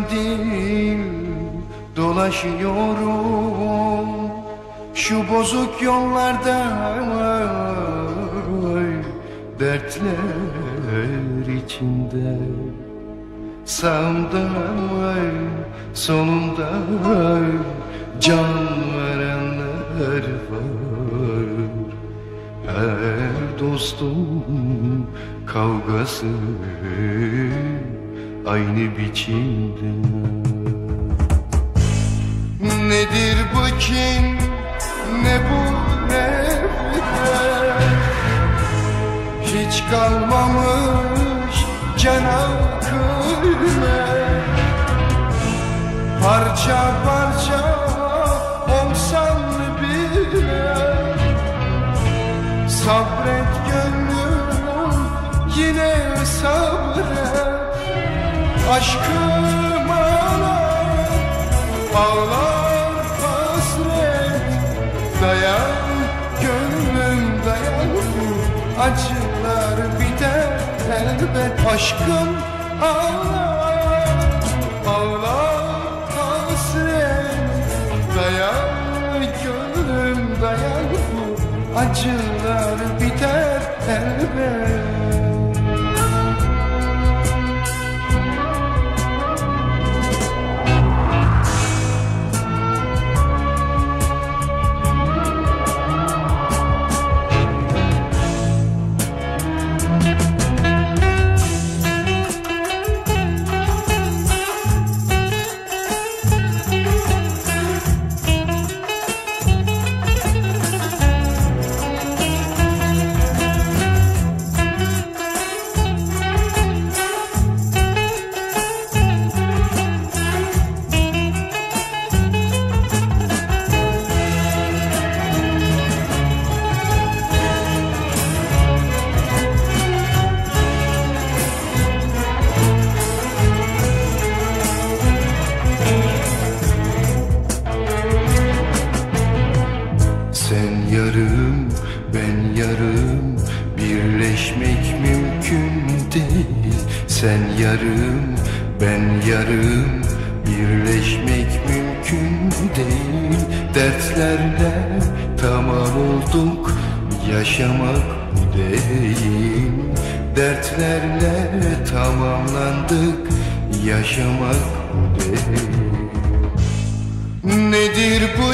Kandil dolaşıyorum Şu bozuk yollarda. Dertler içinde Sağımda solumda can verenler var. Her dostum kavgası aynı biçimde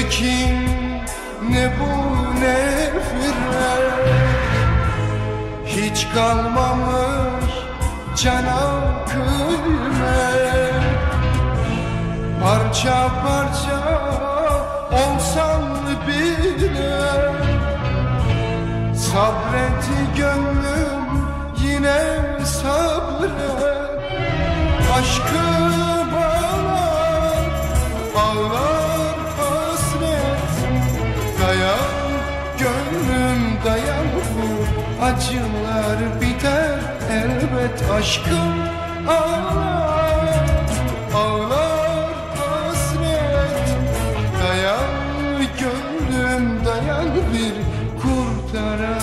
Nedir bu kin ne bu nefret Hiç kalmamış cana kıymet Parça parça olsan bile Sabret gönlüm yine sabret Aşkım acılar biter elbet aşkım ağlar ağlar hasret. Dayan gönlüm dayan bir kurtaran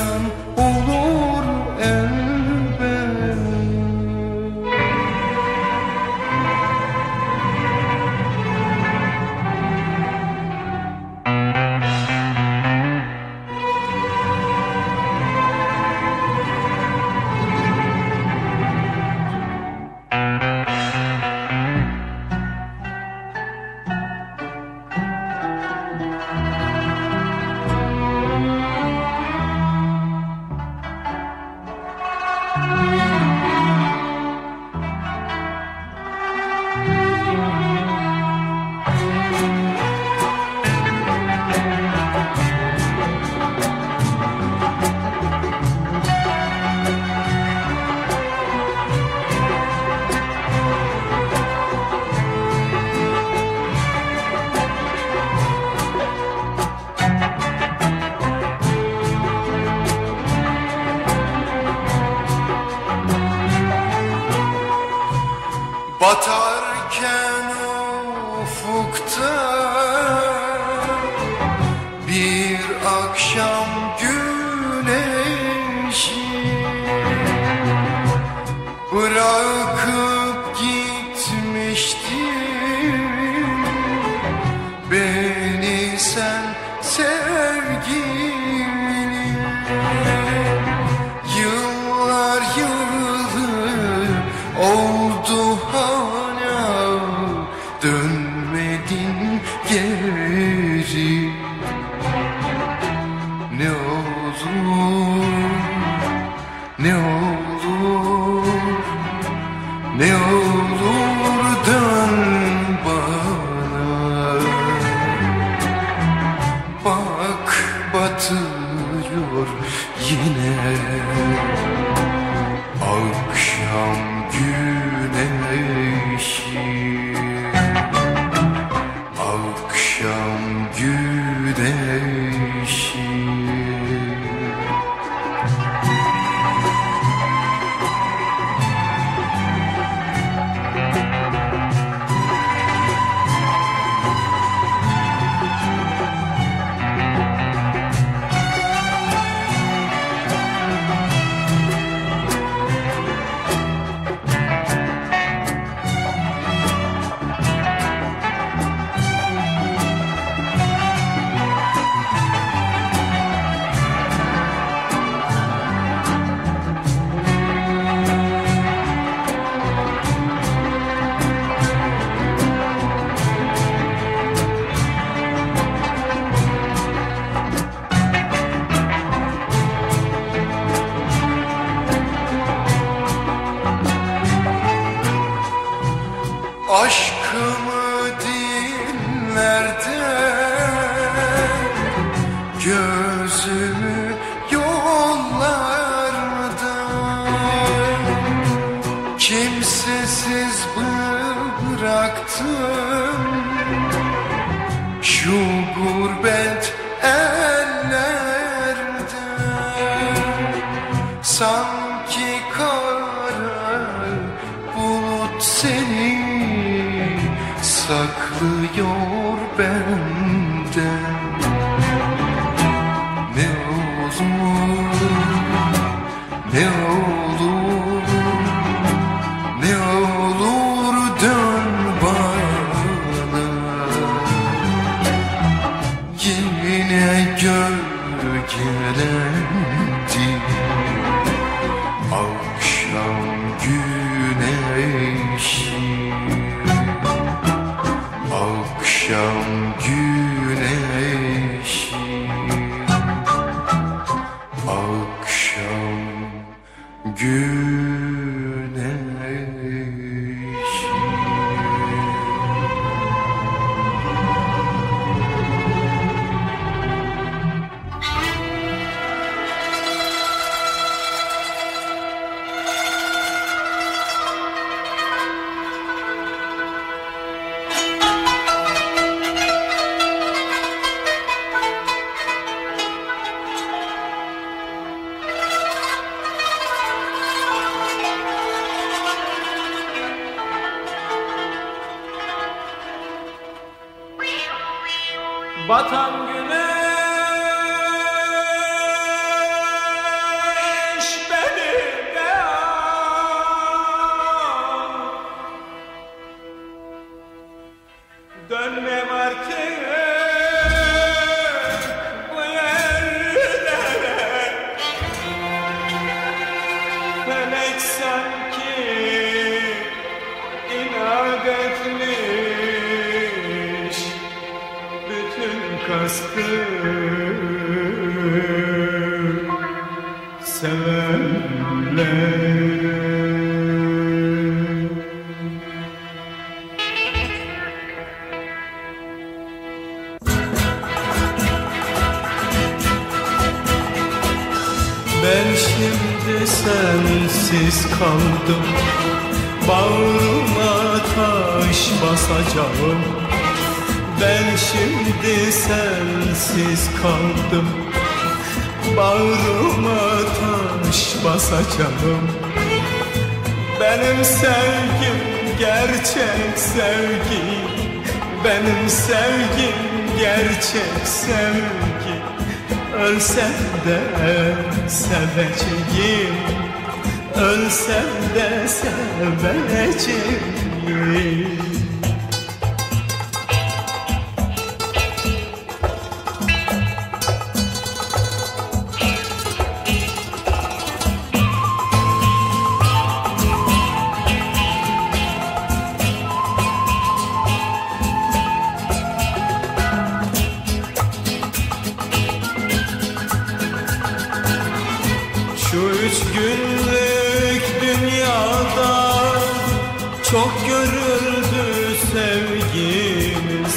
Çok görüldü sevgimiz.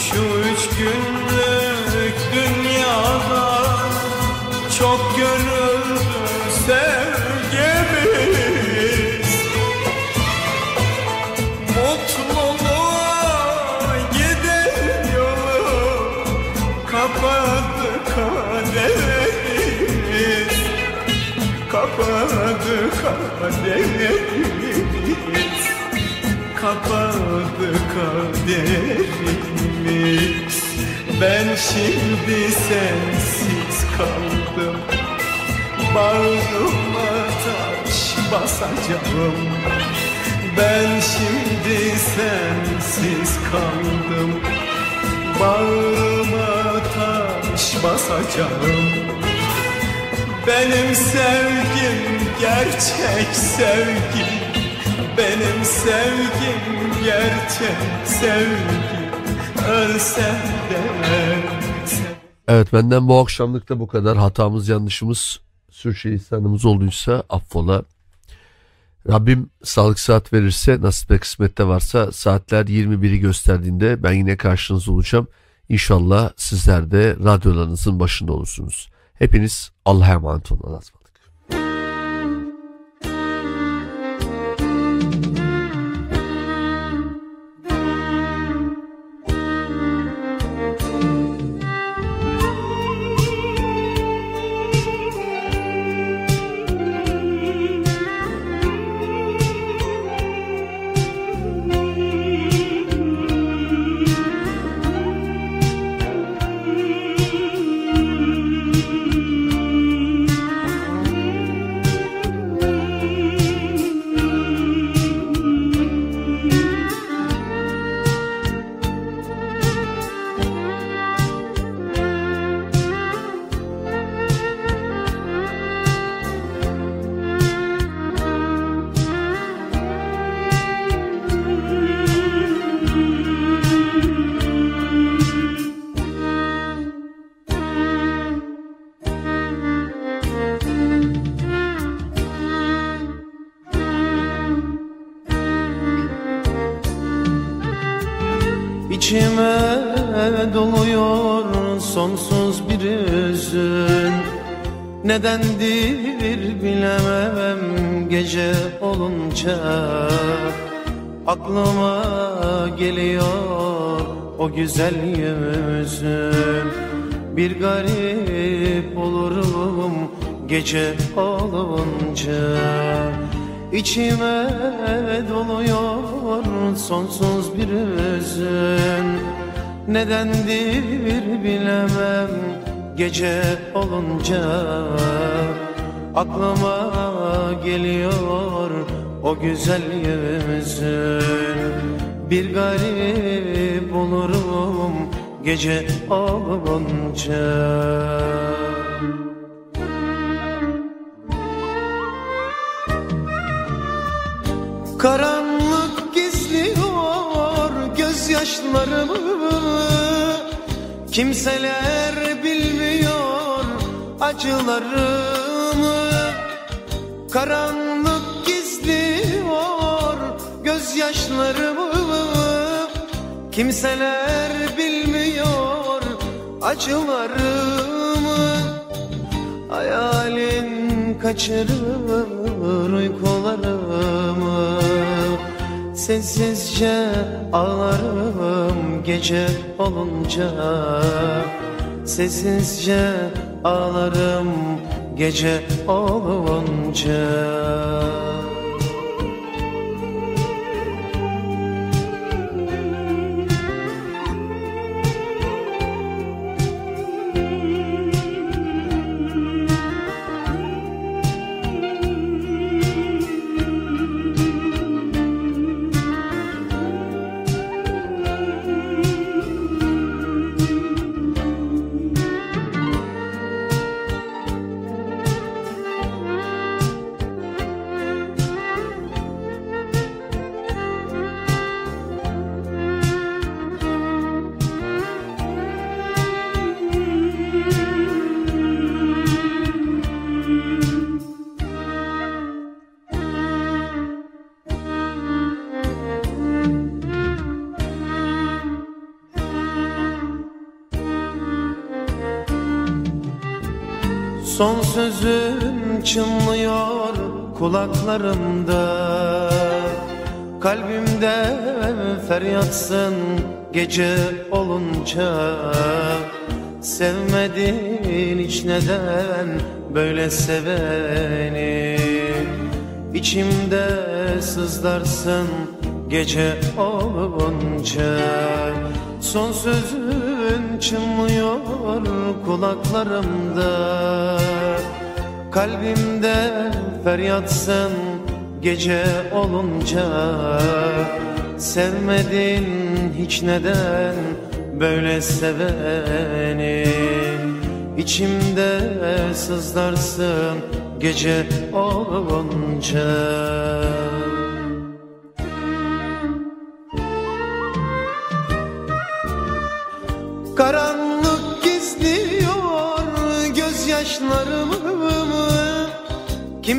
Şu üç günlük dünyada Çok görüldü sevgimiz. Mutluluğa giden yolu Kapadı kaderimiz Kapadı kaderimiz Kapadı kaderimiz. Ben şimdi sensiz kaldım. Bağrıma taş basacağım. Ben şimdi sensiz kaldım. Bağrıma taş basacağım. Benim sevgim gerçek sevgi Benim sevgim gerçek sevgi Ölsem de Evet benden bu akşamlık da bu kadar. Hatamız yanlışımız sürçülisanımız olduysa affola. Rabbim sağlık saat verirse nasip ve kısmette varsa saatler 21'i gösterdiğinde ben yine karşınızda olacağım. İnşallah sizler de radyolarınızın başında olursunuz. Hepiniz Allah'a emanet olun. Gece olunca Aklıma geliyor o güzel yüzün. Bir garip olurum gece olunca. Karanlık gizliyor gözyaşlarımı. Kimseler acılarımı Karanlık gizliyor gözyaşlarımı Kimseler bilmiyor acılarımı Hayalin kaçırır uykularımı. Sessizce ağlarım gece olunca Sessizce ağlarım gece olunca kulaklarımda. Kalbimde feryatsın gece olunca. Sevmedin hiç neden böyle seveni? İçimde sızlarsın gece olunca. Son sözün çınlıyor kulaklarımda. Kalbimde feryatsın gece olunca Sevmedin hiç neden böyle seveni? İçimde sızlarsın gece olunca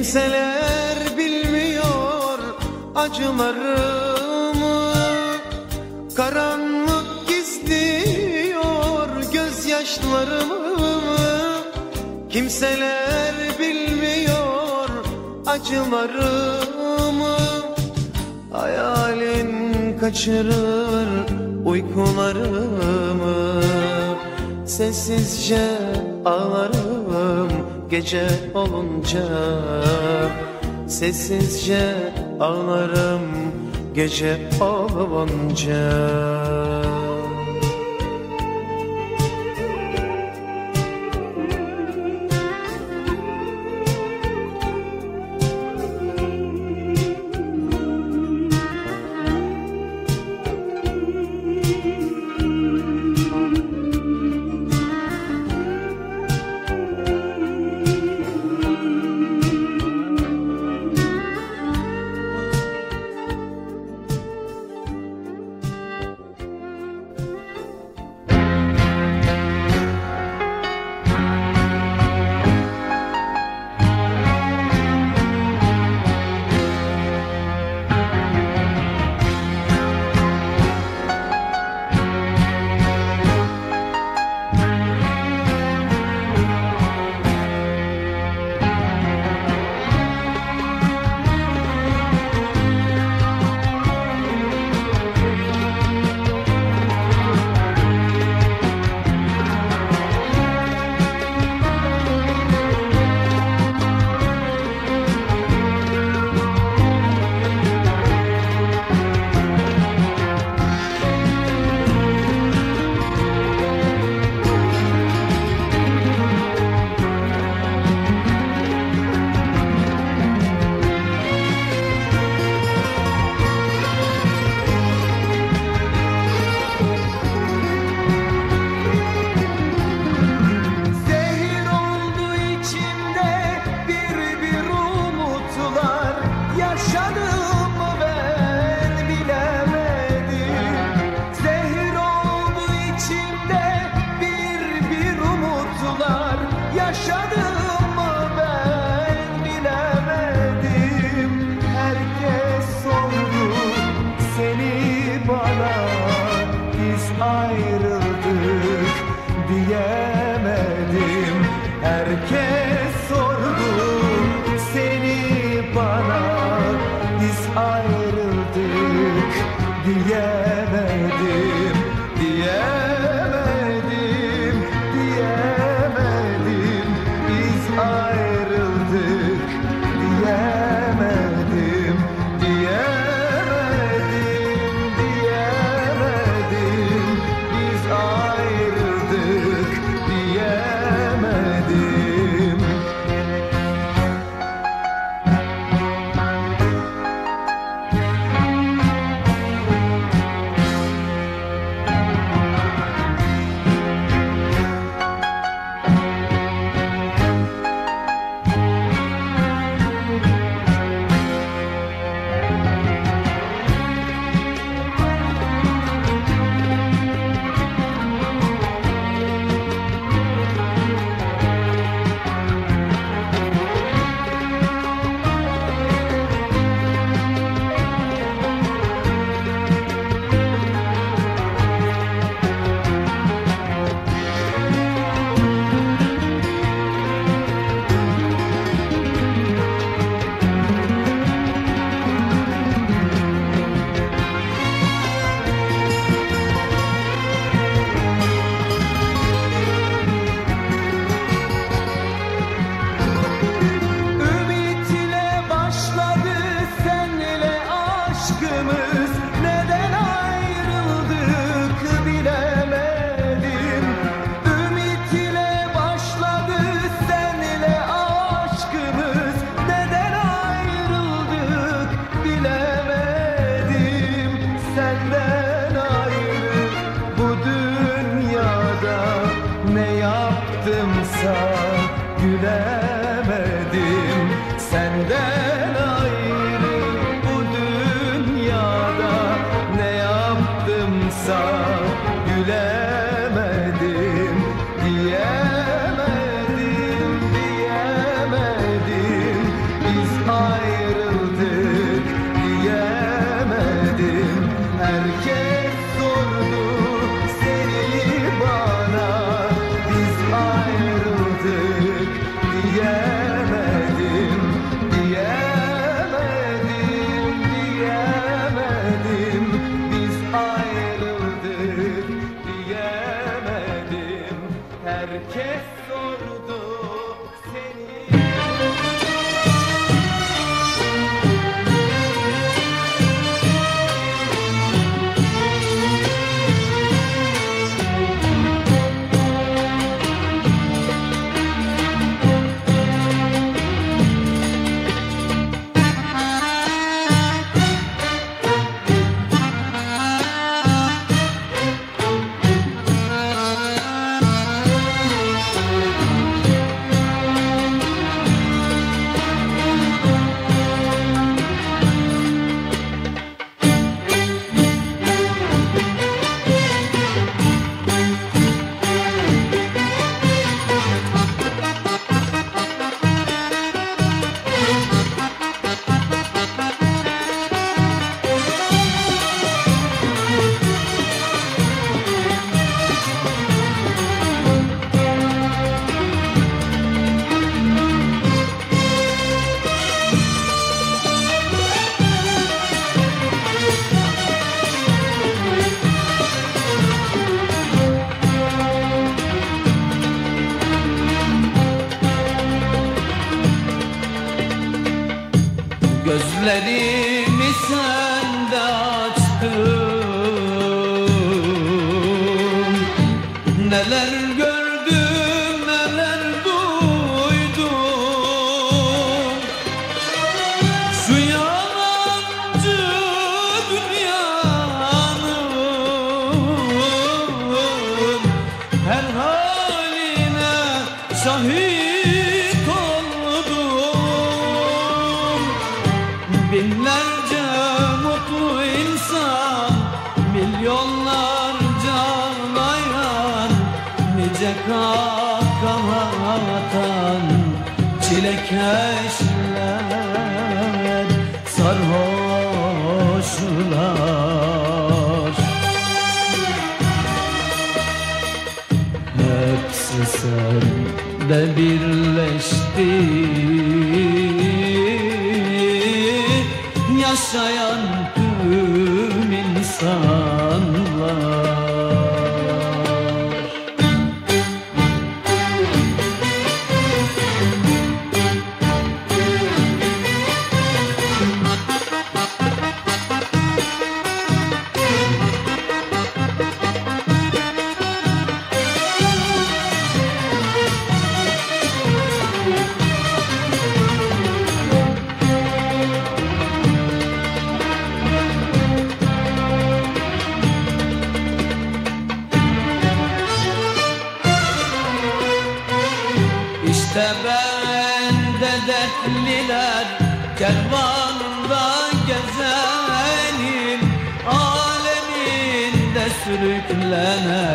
Kimseler bilmiyor acılarımı. Karanlık gizliyor gözyaşlarımı. Kimseler bilmiyor acılarımı. Hayalin kaçırır uykularımı. Sessizce ağlarım gece olunca Sessizce ağlarım gece olunca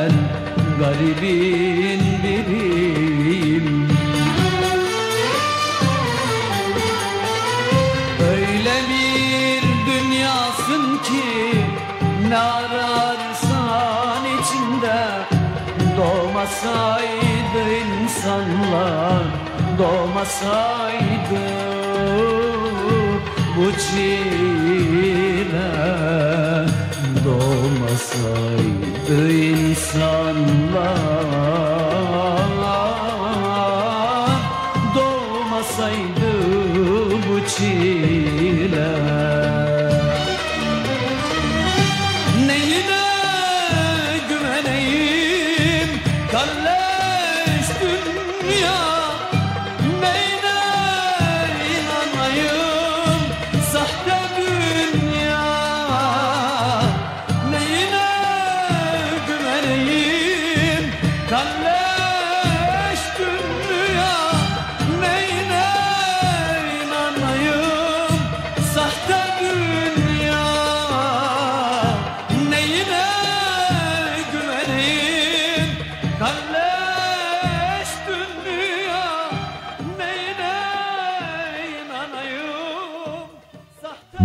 ben garibin biriyim. Öyle bir dünyasın ki ne ararsan içinde Doğmasaydı insanlar doğmasaydı Bu çile doğmasaydı insanlar sunlight.